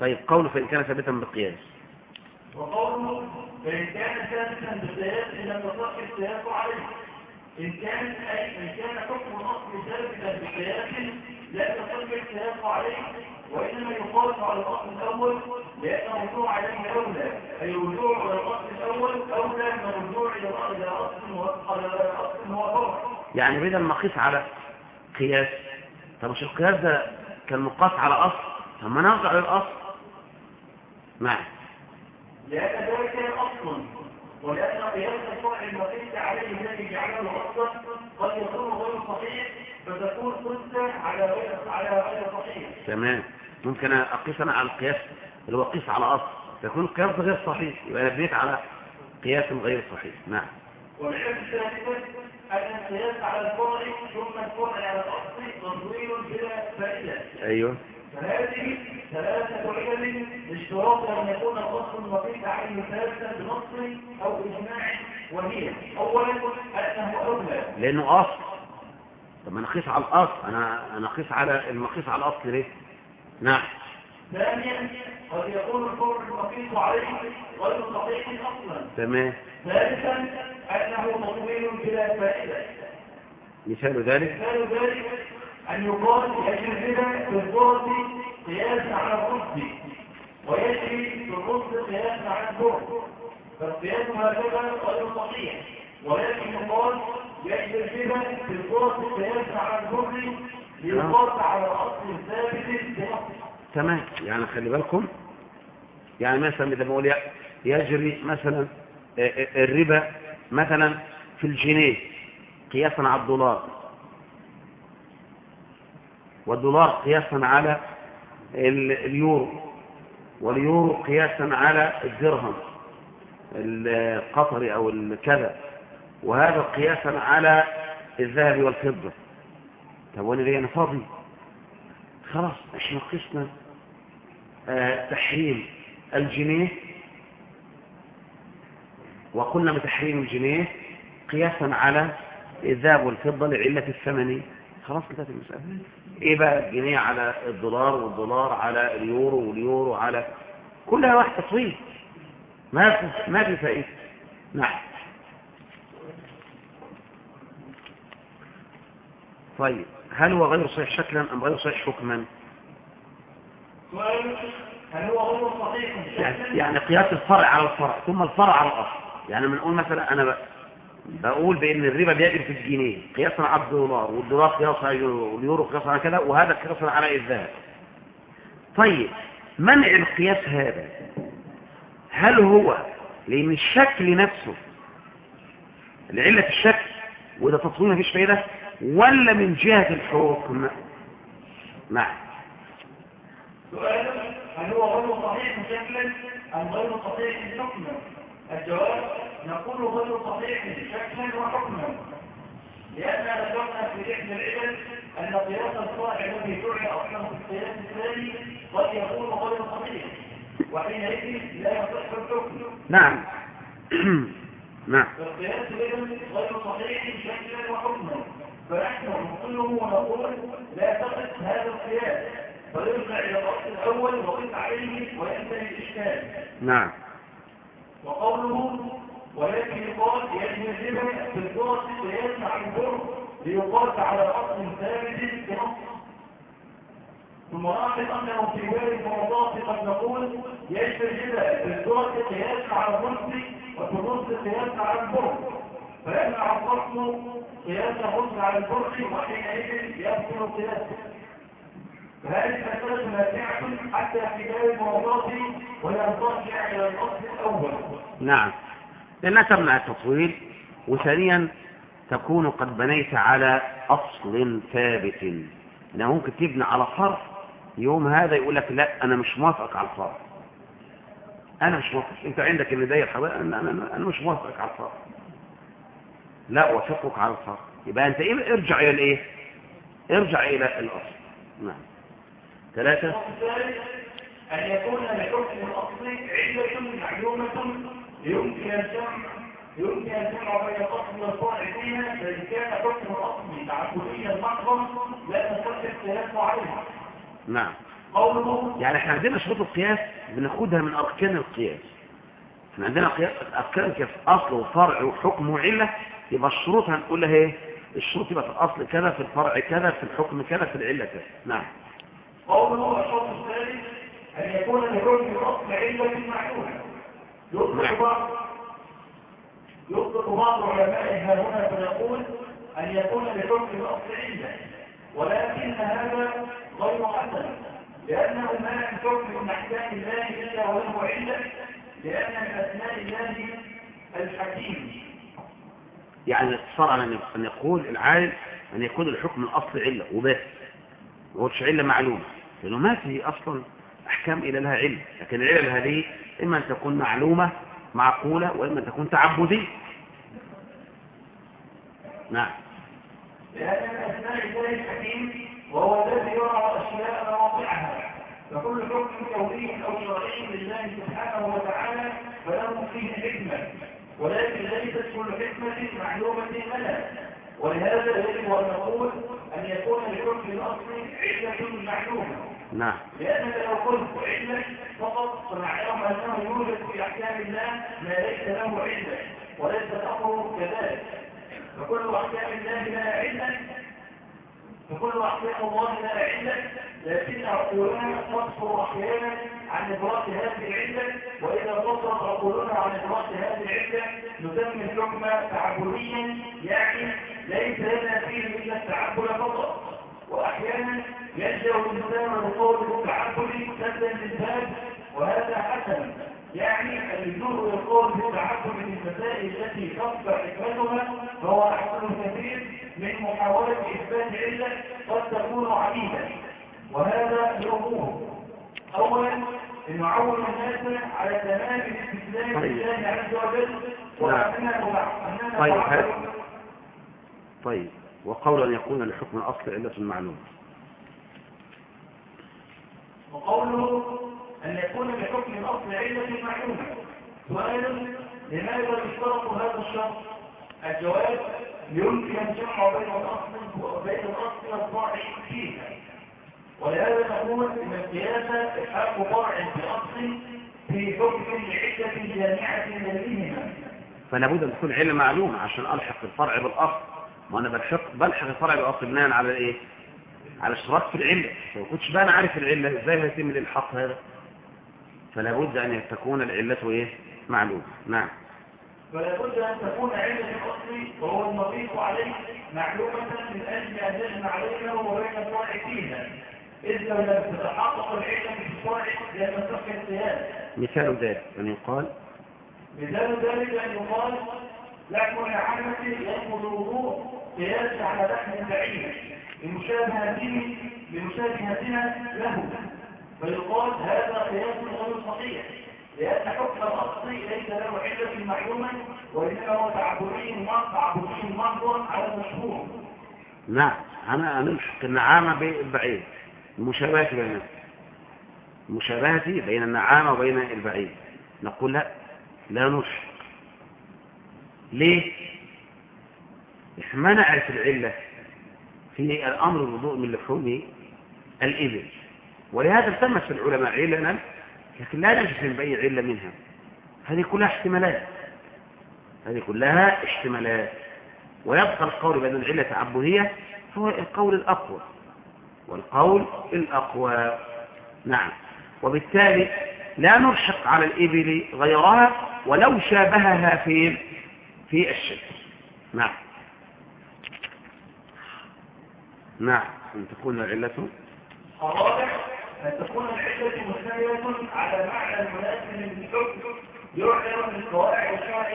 طيب قوله فإن كان ثابتا بقياس وقوله فإن كان ثابتا بقياس لم يصح القياس عليه. إن كان أي إن كان حكم الأصل ثابتا بقياس لا يصح القياس عليه وإنما يقاس على الأصل الأول لأن الرجوع عليه أولى أي الرجوع إلى الأصل الأول أولى من الرجوع إلى أصل هو يعني بدل ما أقيس على قياس طب مش القياس ده كان مقاس على أصل؟ طب ما نرجع للأصل. نعم لأن ذلك أصل ولأن قياس الفرع المقيس عليه الذي جعله أصلا قد يكون غير صحيح فتكون قصة على غير على غير صحيح. تمام. ممكن أقيس أنا على القياس اللي هو قيس على أصل. يكون القياس غير صحيح يبقى أنا بنيت على قياس غير صحيح. نعم. والحكم الثالثة أن القياس على الفرع ثم الفرع على الأصل تضويل بلا فائدة أيوه. فهذه ثلاثة علل اشتراط أن يكون الأصل المقيس عليه ثالثا بنص أو إجماع وهي أولا أنه أولى لأنه أصل. طب ما نقيس على الأصل. أنا أنا أقيس على المقيس على الأصل ليه؟ نعم. ثانيا قد يكون الفرع المقيس عليه غير صحيح أصلا تمام. ثالثا أنه تطويل بلا فائدة. مثال ذلك؟ مثال ذلك أن يقال يجري في الضرب قياس على الرد ويجري في الرد قياس على الضرب فالقياس هكذا غير صحيح. ولكن يقال يجري في الضرب قياس على الضرب ليقاس على الأصل الثابت تمام. يعني خلي بالكم. يعني مثلا إذا بقول يجري مثلا الربا مثلا في الجنيه قياسا على الدولار. والدولار قياسا على اليورو. واليورو قياسا على الدرهم القطري أو الكذا. وهذا قياسا على الذهب والفضة. طب وأنا ليه أنا فاضي؟ خلاص إحنا قسنا آه تحريم الجنيه وقلنا بتحريم الجنيه قياسا على الذهب والفضة لعلة الثمن. خلاص انتهت المسألة. إيه بقى الجنيه على الدولار والدولار على اليورو واليورو على كلها واحد تصوير ما في ما في فائدة. نعم. طيب هل هو غير صحيح شكلا أم غير صحيح حكما؟ هل هو غير صحيح يعني, يعني قياس الفرع على الفرع ثم الفرع على الأصل. يعني بنقول مثلا أنا بقول بإن الربا بيجري في الجنيه قياسا على الدولار والدولار قياسا على اليورو واليورو قياسا على كذا وهذا قياسا على الذهب. طيب منع القياس هذا هل هو لأن الشكل نفسه لعلة الشكل وده تطويل مفيش فايدة ولا من جهة الحكم؟ نعم. سؤال هل هو غير صحيح شكلا أم غير صحيح حكما؟ الجواب نقول غير صحيح شكلا وحكما لأننا ذكرنا في إحدى العلل أن قياس الصاع الذي جعل أصلا في القياس الثاني قد يكون غير صحيح وحينئذ لا يصح الحكم. نعم. نعم. فالقياس إذن غير صحيح شكلا وحكما فنحن نقوله ونقول لا تقف هذا القياس فيرجع إلى الأصل الأول وقف عليه وينتهي الإشكال. نعم. وقوله ولكن يقال يجب الربا في الدرس قياس البر ليقاس على اصل ثابت في ثم لاحظ أنه في باب الموضوعات قد نقول يجب الربا في الدرس قياس على الرسل وفي الرسل قياس على البر فيمنع الرسل قياس على البر وحينئذ يبطل القياس. فهذه المسألة نافعة حتى في باب الموضوعات ولا ترجع إلى الأصل الأول. نعم. لأنها تمنع التطويل وثانيا تكون قد بنيت على أصل ثابت. أنه ممكن تبني على فرع يوم هذا يقول لك لا أنا مش موافقك على الفرع أنا مش موافق. أنت عندك اللي داير حضرتك أنا, أنا, أنا مش موافقك على الفرع لا وافقك على الفرع يبقى أنت إيه؟ ارجع إلى الإيه؟ ارجع إلى الأصل. نعم. ثلاثة. أن يكون لحكم الأصل علة معلومة يمكن الجمع يمكن الجمع بين الأصل والفرع فيها فإن كان حكم الأصل تعبديا محضا لا تصح القياس عليها نعم. قوله يعني إحنا عندنا شروط القياس بناخدها من أركان القياس. إحنا عندنا قياس أركان كيف أصل وفرع وحكم وعلة يبقى الشروط هنقول لها إيه؟ الشروط يبقى في الأصل كذا في الفرع كذا في الحكم كذا في العلة كذا. نعم. قوله الشرط الثالث أن يكون لحكم الأصل علة معلومة. يطلق بعض يطلق بعض علمائها هنا فيقول أن يكون لحكم الأصل علة. ولكن هذا غير حسن لأنه ما حكم من أحكام الله إلا وله علة لأن من أسماء الله الحكيم. يعني الاقتصار على أن يقول العالم أن يكون الحكم الأصل علة وبس. ما هوش علة معلومة. لأنه ما فيه أصلا أحكام إلى لها علم لكن العلل هذه إما أن تكون معلومة معقولة وإما أن تكون تعبدية. نعم. لأن من أسماء الله الحكيم وهو الذي يرى أشياء مواقعها. فكل حكم كوني أو شرعي لله سبحانه وتعالى فله فيه حكمة ولكن ليست كل حكمة معلومة لنا ولهذا يجب أن نقول أن يكون لحكم الأصل علة معلومة. نعم. لأنك لو قلت علة فقط فمعناه أنه يوجد في أحكام الله ما ليس له علة وليس الأمر كذلك. فكل أحكام الله لها علة فكل أحكام الله لها علة لكن عقولنا تصفر أحيانا عن إدراك هذه العلة وإذا تصرف عقولنا عن إدراك هذه العلة نسمي الحكم تعبديا يعني ليس لنا فيه إلا التعبد فقط وأحيانا يلجأ الإنسان لقول التعبد سدا للباب وهذا حسن يعني الجمهور يقول بالتعبد من المسائل التي تفضل حكمتها فهو أحسن كثير من محاولة إثبات علة قد تكون عديدة وهذا لأمور أولا أن نعود الناس على تمام الاستسلام طيب. لله عز وجل وأننا أننا طيب. وقول أن يكون لحكم الأصل علة معلومة. وقوله أن يكون لحكم الأصل علة معلومة. سؤال لماذا يشترط هذا الشرط؟ الجواب يمكن الجمع بين الأصل وبين الأصل والفرع فيها. ولهذا نقول أن القياس إلحاق فرع بأصل في حكم لعدة جامعة بينهما. فلا بد أن تكون علة معلومة عشان ألحق الفرع بالأصل. ما أنا بلحق بلحق الفرع بالأصل بناء على إيه؟ على اشتراك في العلة. لو كنتش بقى أنا عارف العلة إزاي هيتم الإلحاق هذا؟ فلا بد أن تكون العلة إيه؟ معلومة. نعم. فلا بد أن تكون علة الأصل وهو المضيف عليه معلومة من أجل أن يجمع بينه وبين الفرع فيها. إذ لو لم تتحقق العلة في الفرع لم تصح القياس. مثال ذلك أن يقال مثال ذلك أن يقال لحم العامة ينقض الوضوء قياس على لحم البعير لمشابهته لمشابهتنا له. فيقال هذا قياس غير صحيح. لأن حكم الأصل ليس له علة معلومة وإنما هو تعبدي تعبدي محض على المشهور. نعم. أنا نلحق النعامة بالبعيد المشابهة بينها المشابهة بين النعامة وبين البعيد. نقول لا. لا نلحق ليه؟ إحنا ما نعرف العلة في الأمر الوضوء من لحوم الإبل. ولهذا التمس العلماء علنا لكن لا نجزم بأي علة منها. هذه كلها احتمالات. هذه كلها احتمالات. ويبقى القول بأن العلة تعبدية هو القول الأقوى. والقول الأقوى. نعم. وبالتالي لا نلحق على الإبل غيرها ولو شابهها في في الشكل نعم. نعم. أن تكون العلة الرابع أن تكون العلة على معنى للحكم. يعلم من قواعد الشرع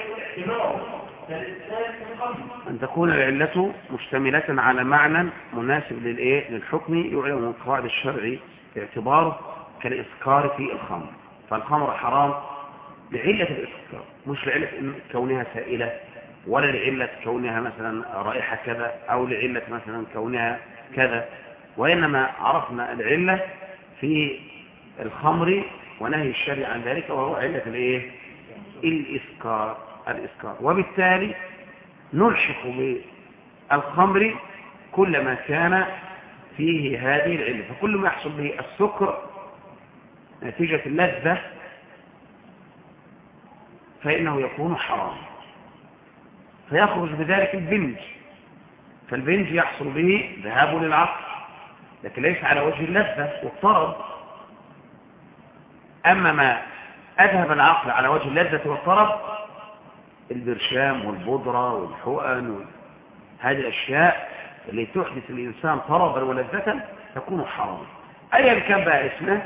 أن تكون العلة مشتملة على معنى مناسب للإيه؟ للحكم. يعلم من قواعد الشرع باعتباره كالإسكار في الخمر. فالخمر حرام. لعلة الإسكار مش لعلة كونها سائلة ولا لعلة كونها مثلا رائحة كذا أو لعلة مثلا كونها كذا وإنما عرفنا العلة في الخمر ونهي الشرع عن ذلك وهو علة الإيه؟ الإسكار الإسكار وبالتالي نلحق بالخمر كل ما كان فيه هذه العلة فكل ما يحصل به السكر نتيجة اللذة فإنه يكون حرام. فيخرج بذلك البنج. فالبنج يحصل به ذهاب للعقل لكن ليس على وجه اللذة والطرب. أما ما أذهب العقل على وجه اللذة والطرب البرشام والبودرة والحقن وال- هذه الأشياء اللي تحدث الإنسان طربا ولذة تكون حراما أيا كان بقى اسمها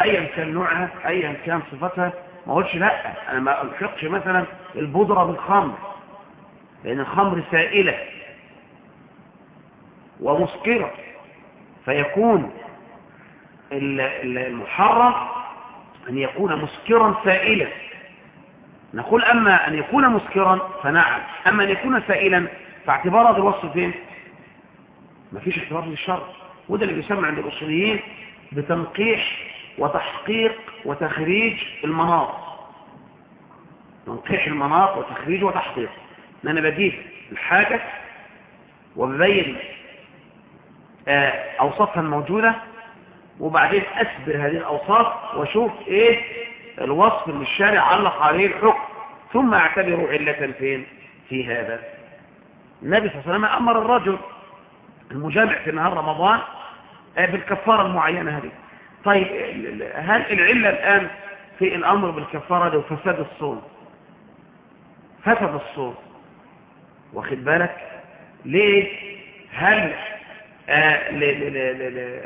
أيا كان نوعها أيا كان صفتها ما أقولش لا أنا ما ألحقش مثلا البودرة بالخمر لأن الخمر سائلة ومسكرة فيكون ال- ال- المحرم أن يكون مسكرا سائلا. نقول أما أن يكون مسكرا فنعم أما أن يكون سائلا فاعتبار هذا الوصف فين؟ ما فيش اعتبار للشر. وده اللي بيسمى عند الأصوليين بتنقيح وتحقيق وتخريج المناط. تنقيح المناط وتخريج وتحقيق. إن أنا بجيب الحاجة وببين آه، أوصافها الموجودة وبعدين أسبر هذه الأوصاف وأشوف إيه الوصف اللي الشارع علق عليه الحكم. ثم اعتبره علة فين؟ في هذا. النبي صلى الله عليه وسلم أمر الرجل المجامع في نهار رمضان آه، بالكفارة المعينة هذه. طيب هل العلة الآن في الأمر بالكفارة ده فساد الصوم؟ فسد الصوم. واخد بالك؟ ليه؟ هل آه ل ل ل ل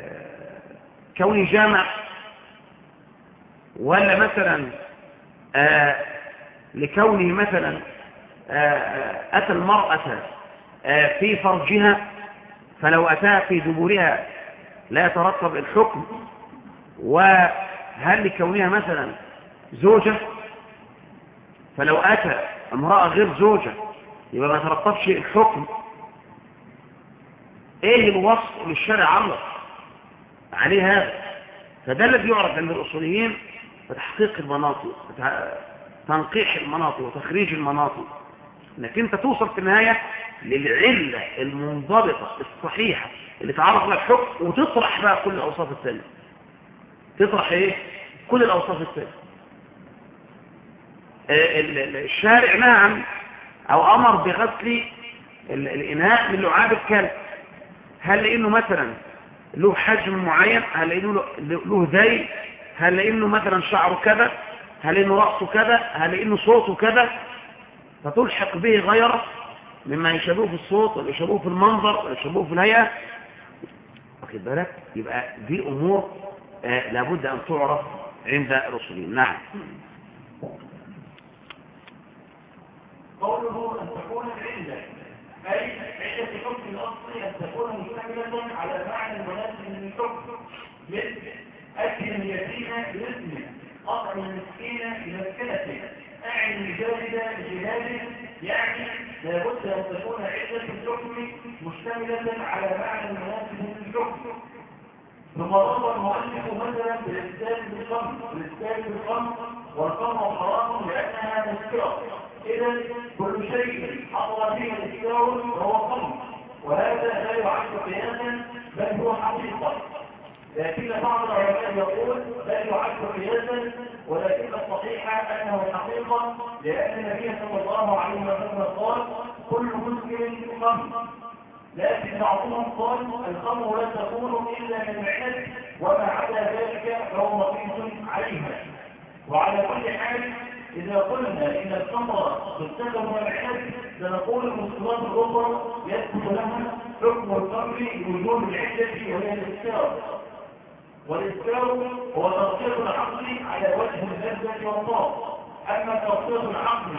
كوني جامع؟ ولا مثلا آه لكونه مثلا آه أتى المرأة آه في فرجها فلو أتاها في دبورها لا يترتب الحكم وهل لكونها مثلا زوجة؟ فلو أتى امرأة غير زوجة يبقى ما يترتبش الحكم. إيه الوصف للشرع علق عليه هذا؟ فده الذي يعرف عند الأصوليين بتحقيق المناطق تنقيح المناطق وتخريج المناطق. انك أنت توصل في النهاية للعلة المنضبطة الصحيحة اللي تعرف لك حكم وتطرح بقى كل الاوصاف الثانية تطرح إيه؟ كل الأوصاف الثانية. الشارع نهى عن أو أمر بغسل الإناء من لعاب الكلب. هل لأنه مثلا له حجم معين؟ هل لأنه له ذيل هل لأنه مثلا شعره كذا؟ هل لأنه رأسه كذا؟ هل لأنه صوته كذا؟ فتلحق به غيره مما يشابهه في الصوت ولا يشابهه في المنظر ولا يشابهه في الهيئة. واخد بالك؟ يبقى دي أمور آه لابد أن تعرف عند الاصوليين نعم. قوله أن تكون العله أي عله حكم الأصل أن تكون مشتمله على معنى المناسب من الحكم مثل أكل اليتيم باسم اطعم المسكين بمسكنته اعن الجاهد بجهاده يعني لابد أن تكون عله الحكم مشتملة على معنى المناسب من الحكم. ثم ضرب المؤلف مثلا بالإسلام بالخمر بالإسلام بالخمر والخمر حرام لأنها مسكرة إذا كل شيء حصل فيه الإسكار فهو خمر وهذا لا يعد قياسا بل هو حقيقة. لكن بعض العلماء يقول لا يعد قياسا ولكن الصحيح أنه حقيقة لأن النبي صلى الله عليه وسلم قال كل مسلم خمر لكن بعضهم قال الخمر لا تكون إلا من العنب وما عدا ذلك فهو مقيس عليها. وعلى كل حال إذا قلنا إن الخمر تتخذ من العنب سنقول المسلمات الأخرى يثبت لها حكم الخمر بوجود العدة وهي الإسكار والإسكار هو تغطية العقل على وجه اللذة والطاق أما تغطية العقل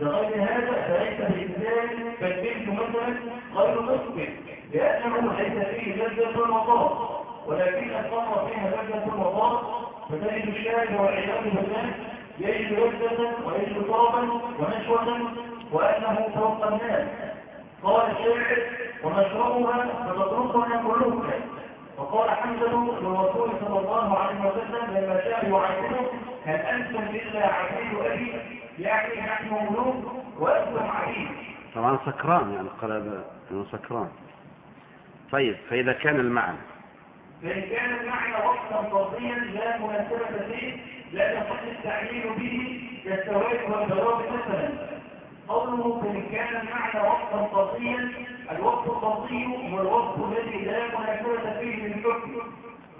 بغير هذا فليس الإنسان كالبنت مثلا غير مسكن لأنه ليس فيه لذة وطاق ولكن الخمر فيها لذة وطاق فتجد الشاهد والعياذ بالله يجد لذة ويجد طربا ونشوة وأنه فوق الناس. قال الشاعر ونشربها فتتركنا كلها وقال حمزة للرسول صلى الله عليه وسلم لما جاء يعاتبه هل أنتم إلا عبيد أبي يعني نحن وأنتم طبعا سكران يعني قال إنه سكران. طيب فإذا كان المعنى. فإن كان المعنى وقتا فرديا لا مناسبة فيه لا يصح التعليل به كالسواد والجواب مثلا. قوله فإن كان المعنى وقتا فرديا الوقت الفردي هو الوقت الذي لا مناسبة فيه للحكم.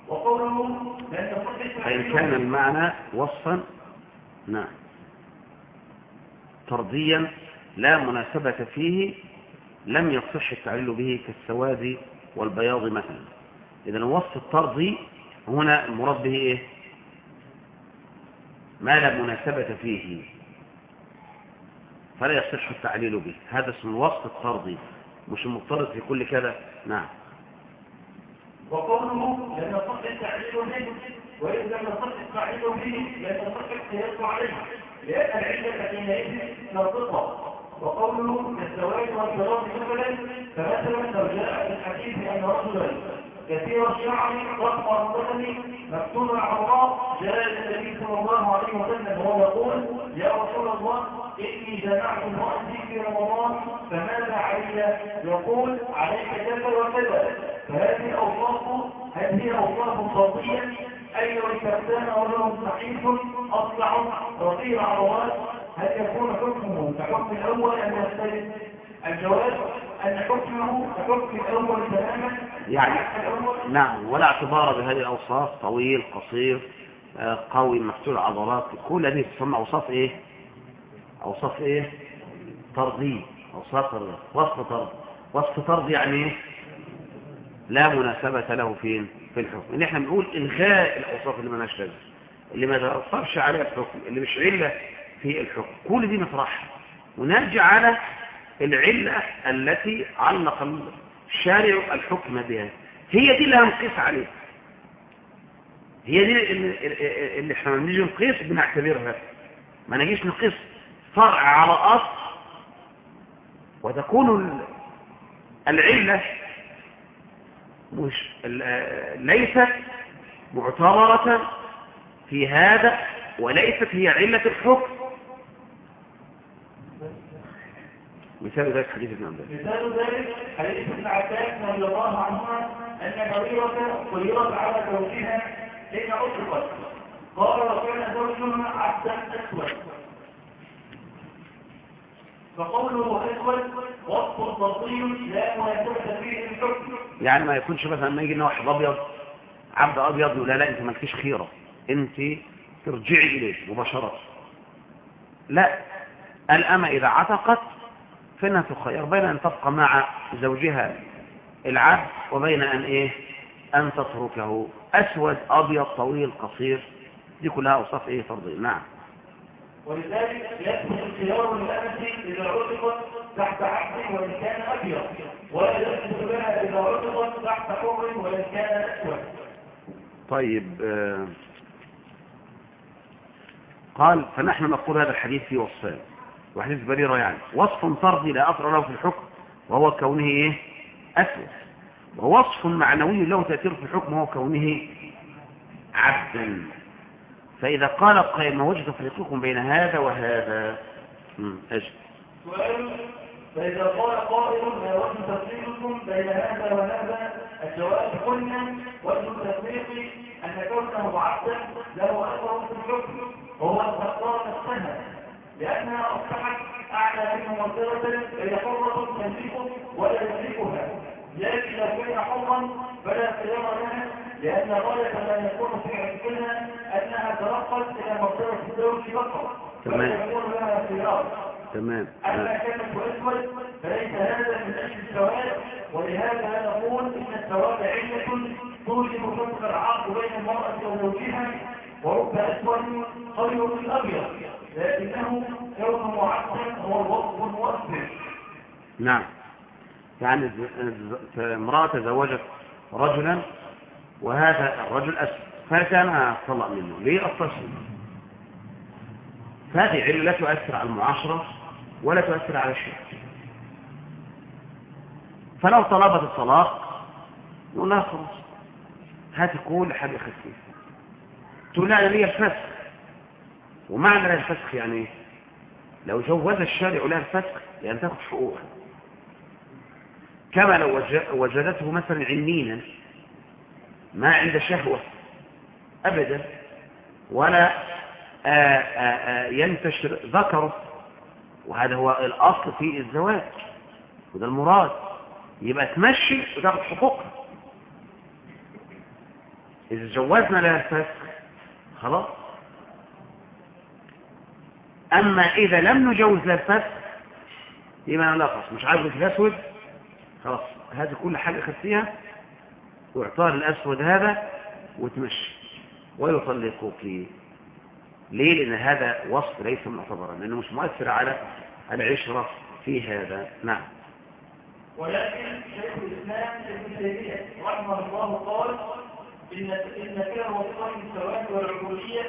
وقوله لن يصح فإن التعليل كان المعنى وصفا نعم. طرديا لا مناسبة فيه لم يصح التعليل به كالسواد والبياض مثلا. إذا الوصف الطردي هنا المراد به إيه؟ ما لا مناسبة فيه. فلا يصح التعليل به. هذا اسم الوصف الطردي مش المضطرد في كل كذا. نعم. وقوله لن يصح التعليل به وإذا لم يصح التعليل به لن يصح القياس عليه. لأن العلة حينئذ ناقصة وقوله كالزواج والفراغ مثلا فمثلا لو جاء في الحديث أن رجلا كثير الشعر ضخم البدن مفتون العراء جاء النبي صلى الله عليه وسلم وهو يقول يا رسول الله إني جمعت امرأتي في رمضان فماذا علي؟ يقول عليك كذا وكذا فهذه أوصاف هل هي أوصاف فردية أي وكفتان ولهم صحيح أصلع رقيع عروات هل يكون حكمه كحكم الأول أم يختلف؟ الجواب أن حكمه كحكم الأول تماما. يعني نعم ولا اعتبار بهذه الأوصاف طويل قصير آه، قوي مفتول عضلات كل هذه تسمى أوصاف إيه؟ أوصاف إيه؟ طردي أوصاف طردي وصف طرد وصف طرد يعني إيه؟ لا مناسبة له فين؟ في الحكم. إن إحنا بنقول إلغاء الأوصاف اللي مالهاش لازمة. اللي ما تأثرش عليها الحكم. اللي مش علة في الحكم. كل دي نطرحها ونرجع على العلة التي علق الشارع الحكم بها. هي دي اللي هنقيس عليها. هي دي اللي, إحنا نيجي نقيس بنعتبرها. ما نجيش نقيس فرع على أصل وتكون العلة مش ليست معتبرة في هذا وليست هي علة الحكم. مثال ذلك حديث ابن عباس. مثال ذلك حديث ابن عباس رضي الله عنهما أن بريرة خيرت على زوجها حين أطلقت. قال وكان زوجها عبدا أسود. لا يعني ما يكونش مثلا ما يجي واحد أبيض عبد أبيض ولا لا أنت مالكيش خيرة. أنت ترجعي إليه مباشرة. لا. الأمة إذا عتقت فإنها تخير بين أن تبقى مع زوجها العبد وبين أن إيه؟ أن تتركه. أسود أبيض طويل قصير. دي كلها أوصاف إيه؟ فرضية نعم. ولذلك يدخل الخيار للأمة إذا عتقت تحت عبد وإن كان أبيض ولا يدخل لها إذا عتقت تحت حر وإن كان أسود. طيب آه قال فنحن نقول هذا الحديث في وصفان وحديث بريرة يعني وصف طردي لا أثر له في الحكم وهو كونه إيه؟ أسود. ووصف معنوي له تأثير في الحكم وهو كونه عبدا. فإذا قال قائل ما وجد تفريقكم بين هذا وهذا. أجل. سؤال فإذا قال قائل ما وجه تفريقكم بين هذا وهذا الجواب قلنا وجه التفريق أن كونه عبدا له أثر في الحكم وهو الخطار نفسها لأنها أصبحت أعلى منه منزلة فهي حرة تملكه ولا يملكها لكن لو كان حرا فلا خيار لها لأن غاية ما يكون في عقلها أنها ترقت إلى مرتبة الزوج فقط. تمام. فلا يكون لها خيار تمام. أما كانت أسود فليس هذا من أجل السواد. ولهذا نقول إن السواد علة توجب فقر العقد بين المرأة وزوجها. ورب أسود خير من أبيض. لكنه كونه معقد هو الوصف المؤثر. نعم. يعني امرأة تزوجت رجلا وهذا الرجل أسود فكان طلق منه. ليه التصل فهذه علة لا تؤثر على المعاشرة ولا تؤثر على شيء فلو طلبت الطلاق نقول لها خلاص. هاتي كل حاجة خفيفة تقول لها ليا الفسخ. ومعنى لها الفسخ يعني؟ لو جوز الشارع لها الفسخ يعني تاخد حقوقها. كما لو وج- وجدته مثلا عنينا ما عنده شهوة أبدا ولا آآ آآ ينتشر ذكره. وهذا هو الأصل في الزواج وده المراد. يبقى تمشي وتاخد حقوقها. إذا جوزنا لها الفسخ خلاص. أما إذا لم نجوز لها الفسخ يبقى أنا لا خلاص. مش عاجبك الأسود خلاص. هذه كل حاجة أخذتيها واعطار الأسود هذا وتمشي ويطلقك ليه؟ لأن هذا وصف ليس معتبرا لأنه مش مؤثر على العشرة في هذا. نعم. ولكن شيخ الإسلام ابن تيمية رحمه الله قال إن إن كان وصفا السواد والعبودية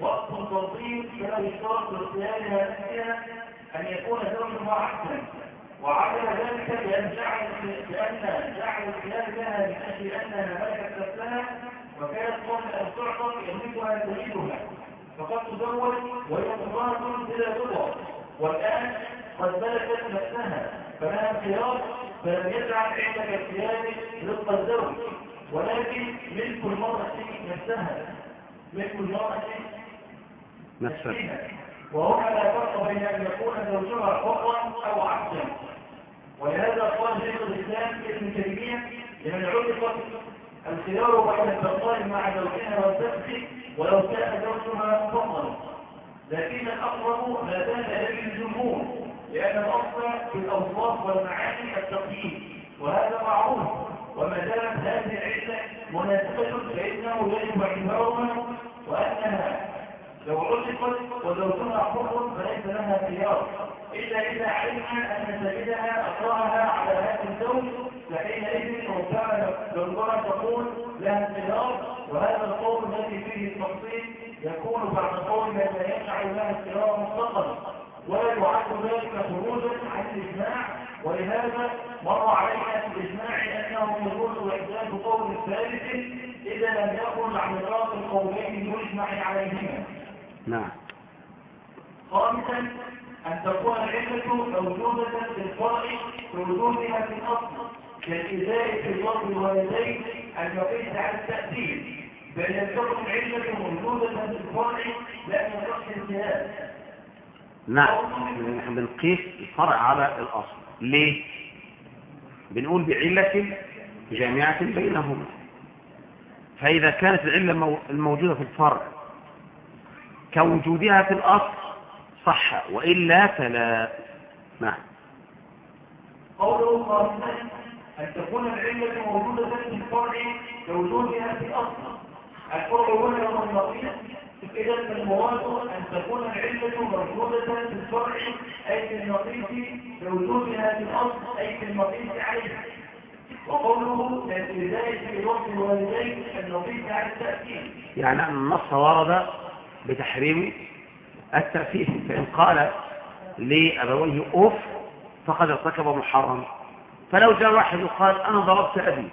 وقت تنظيم فلا يشترط لاختيارها نفسها أن يكون زوجها عبدا وعلى ذلك بأن جعل بأن جعل الخلاف لها من أجل أنها ملكت نفسها وكانت قبل أن تعطى يملكها تريدها فقد تزوج وهي مضارة بلا رضا والآن قد ملكت نفسها فلها خيار فلم يجعل عندك الخيار رزق الزوج. ولكن ملك المرأة نفسها ملك المرأة نفسها. وهنا لا فرق بين أن يكون زوجها حرا أو عبدا. ولهذا قال شيخ الإسلام ابن تيمية لمن علقت الخيار بين البقاء مع زوجها والفسخ ولو كان زوجها فقرا لكن الأقرب ما دام إليه الجمهور لأن الأصل في الأوصاف والمعاني التقييم وهذا معروف. وما دامت هذه العلة مناسبة فإنه يجب اعتبارها وأنها لو علقت وزوجها حر فليس لها خيار. إلا إذا علمنا أن سيدها أكرهها على هذا الزوج فحينئذ ربما ربما تقول لها الخيار وهذا القول الذي فيه التفصيل يكون بعد قول لا يجعل لها الخيار مطلقا ولا يعد ذلك خروجا عن الإجماع. ولهذا مر علينا في الإجماع أنه يجوز إحداث قول الثالث إذا لم يخرج عن نطاق القولين المجمع عليهما. نعم. خامسا أن تكون العلة موجودة في الفرع كوجودها في الأصل كالإزاء في الوضع الوالدين المقيس على التأثير. لم تكن العلة موجودة في الفرع لم يصح الجهاز. نعم. نحن بنقيس الفرع على الأصل. ليه؟ بنقول بعلة جامعة بينهما. فإذا كانت العلة الموجودة في الفرع كوجودها في الأصل صح وإلا فلا. نعم. قوله خامسا أن تكون العلة موجودة في الفرع كوجودها في الأصل. الفرع هنا النقيض إذا فالمراد أن تكون العلة موجودة في الفرع أي في النقيض كوجودها في الأصل أي في النقيض عليها وقوله لذلك في وقت الوالدين النقيض على التأكيد. يعني أن النص ورد بتحريم التأثير فإن قال لأبويه أوف فقد ارتكب محرم. فلو جاء واحد وقال أنا ضربت أبي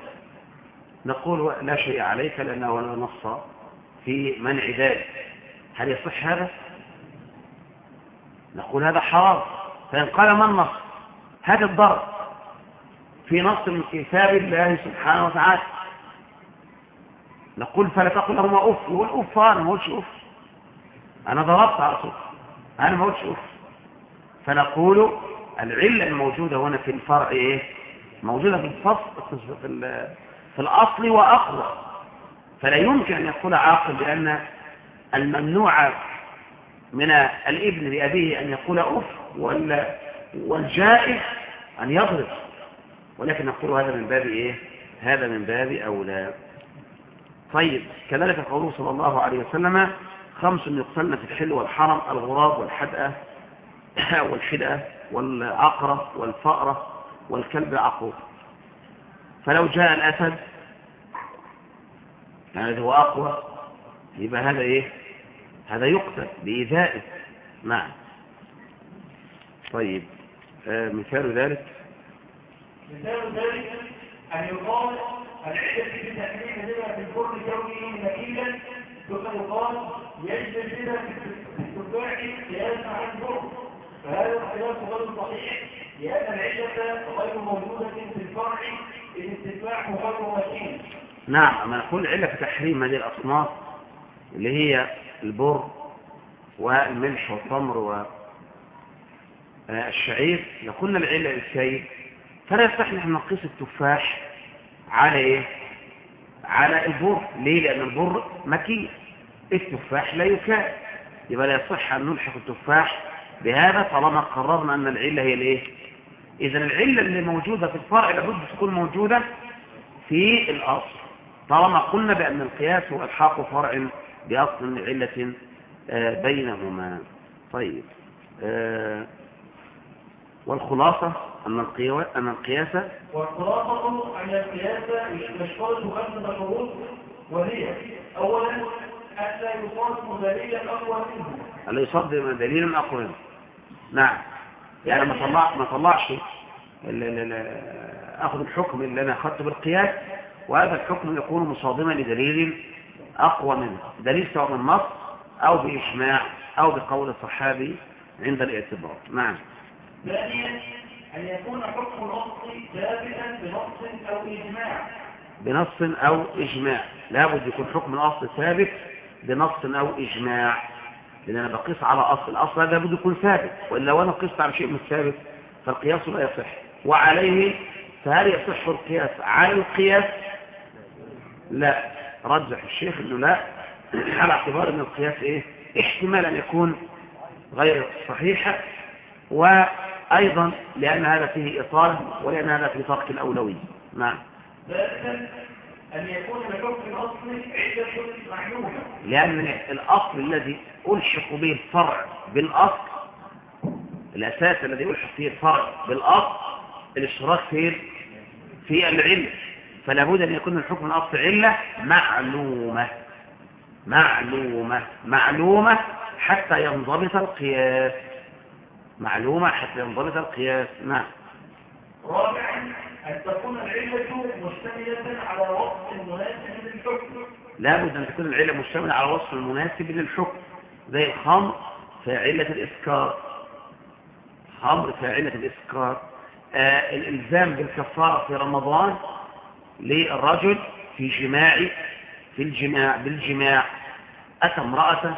نقول لا شيء عليك لأنه لا نص في منع ذلك. هل يصح هذا؟ نقول هذا حرام. فإن قال ما النص؟ هذا الضرب في نص من كتاب الله سبحانه وتعالى. نقول فلا تقل لهما أوف يقول أوف أنا ما قلتش أوف. أنا ضربت على طول. أنا ما قلتش أوف. فنقول العلة الموجودة هنا في الفرع إيه؟ موجودة في الفصل في, في الأصل وأقوى. فلا يمكن أن يقول عاقل بأن الممنوع من الابن لأبيه أن يقول أف والجائز أن يضرب. ولكن نقول هذا من باب إيه؟ هذا من باب أولى. طيب كذلك قوله صلى الله عليه وسلم خمس يقتلن في الحل والحرم الغراب والحدأة والحدأة والعقرة والفأرة والكلب العقور فلو جاء الأسد يعني هو أقوى. يبقى هذا إيه؟ هذا يقتل بإيذائه نعم. طيب آه مثال ذلك؟ مثال ذلك أن يقال العدة في تحريم الربا في الفرن كونه نكيلا يقال يجب قياسا عن الفرن فهذا غير صحيح لأن العلة غير موجودة في الفرع غير نعم أما نقول علة في تحريم هذه الأصناف اللي هي البر والملح والتمر والشعير يقولنا العلة السيد فلا يصح نحن نقيس التفاح على إيه؟ على البر. ليه؟ لأن البر مكين التفاح لا يكاد. يبقى لا يصح أن نلحق التفاح بهذا طالما قررنا أن العلة هي الإيه؟ إذا العلة اللي موجودة في الفرع لابد تكون موجودة في الأصل. طالما قلنا بأن القياس هو الحاق فرع بأصل علة بينهما. طيب والخلاصة أن أن القياس والخلاصة أن القياس يشترط خمسة شروط وهي أولا أن لا يصادم دليلا أقوى منه. ألا يصادم دليلا أقوى منه. نعم. يعني ما طلع ما طلعش أخذ الحكم اللي أنا أخذته بالقياس وهذا الحكم يكون مصادما لدليل أقوى منه. دليل سواء من نص أو بإجماع أو بقول الصحابي عند الاعتبار. نعم. ثانيا أن يكون حكم الأصل ثابتا بنص أو إجماع. بنص أو إجماع. لابد يكون حكم الأصل ثابت بنص أو إجماع. لأن أنا بقيس على أصل. الأصل هذا لابد يكون ثابت. وإلا لو أنا قست على شيء مش ثابت فالقياس لا يصح. وعليه فهل يصح القياس على القياس؟ لا. رجح الشيخ إنه لا. على اعتبار إن القياس إيه؟ احتمال أن يكون غير صحيح. وأيضا لأن هذا فيه إطالة ولأن هذا في فرق الأولوية. نعم. أن يكون لحكم الأصل عدة معلومة لأن الأصل الذي ألحق به الفرع بالأصل الأساس الذي ألحق فيه الفرع بالأصل الاشتراك فيه في العلة فلا بد أن يكون الحكم الأصل علة معلومة معلومة معلومة حتى ينضبط القياس. معلومة حتى ينضبط القياس. نعم. رابعا أن تكون العلة مشتملة على لابد أن تكون العلة مشتملة على وصف المناسب للحكم زي الخمر فعلة الإسكار. خمر فعلة الإسكار. آه الإلزام بالكفارة في رمضان للرجل في جماع في الجماع بالجماع. أتى امرأته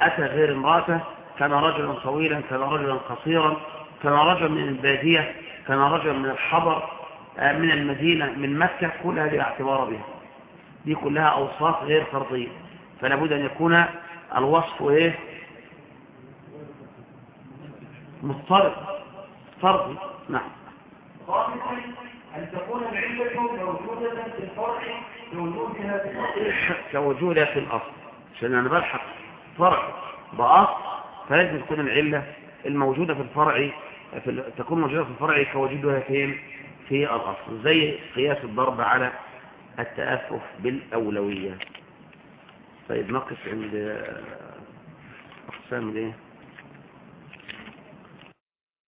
أتى غير امرأته كان رجلا طويلا كان رجلا قصيرا كان رجلا من البادية كان رجلا من الحضر آه، من المدينة من مكة. كل هذه اعتبار بها. دي كلها أوصاف غير فرضية. فلا بد أن يكون الوصف إيه؟ مضطرب. فرضي. نعم. أن تكون العلة موجودة في الفرع لوجودها في الأصل. كوجودها في الأصل عشان أنا بلحق فرع بأصل فلازم تكون العلة الموجودة في الفرع في تكون موجودة في الفرع كوجودها فين؟ في الأصل. زي قياس الضرب على التأفف بالأولوية. طيب نقف عند أقسام الإيه؟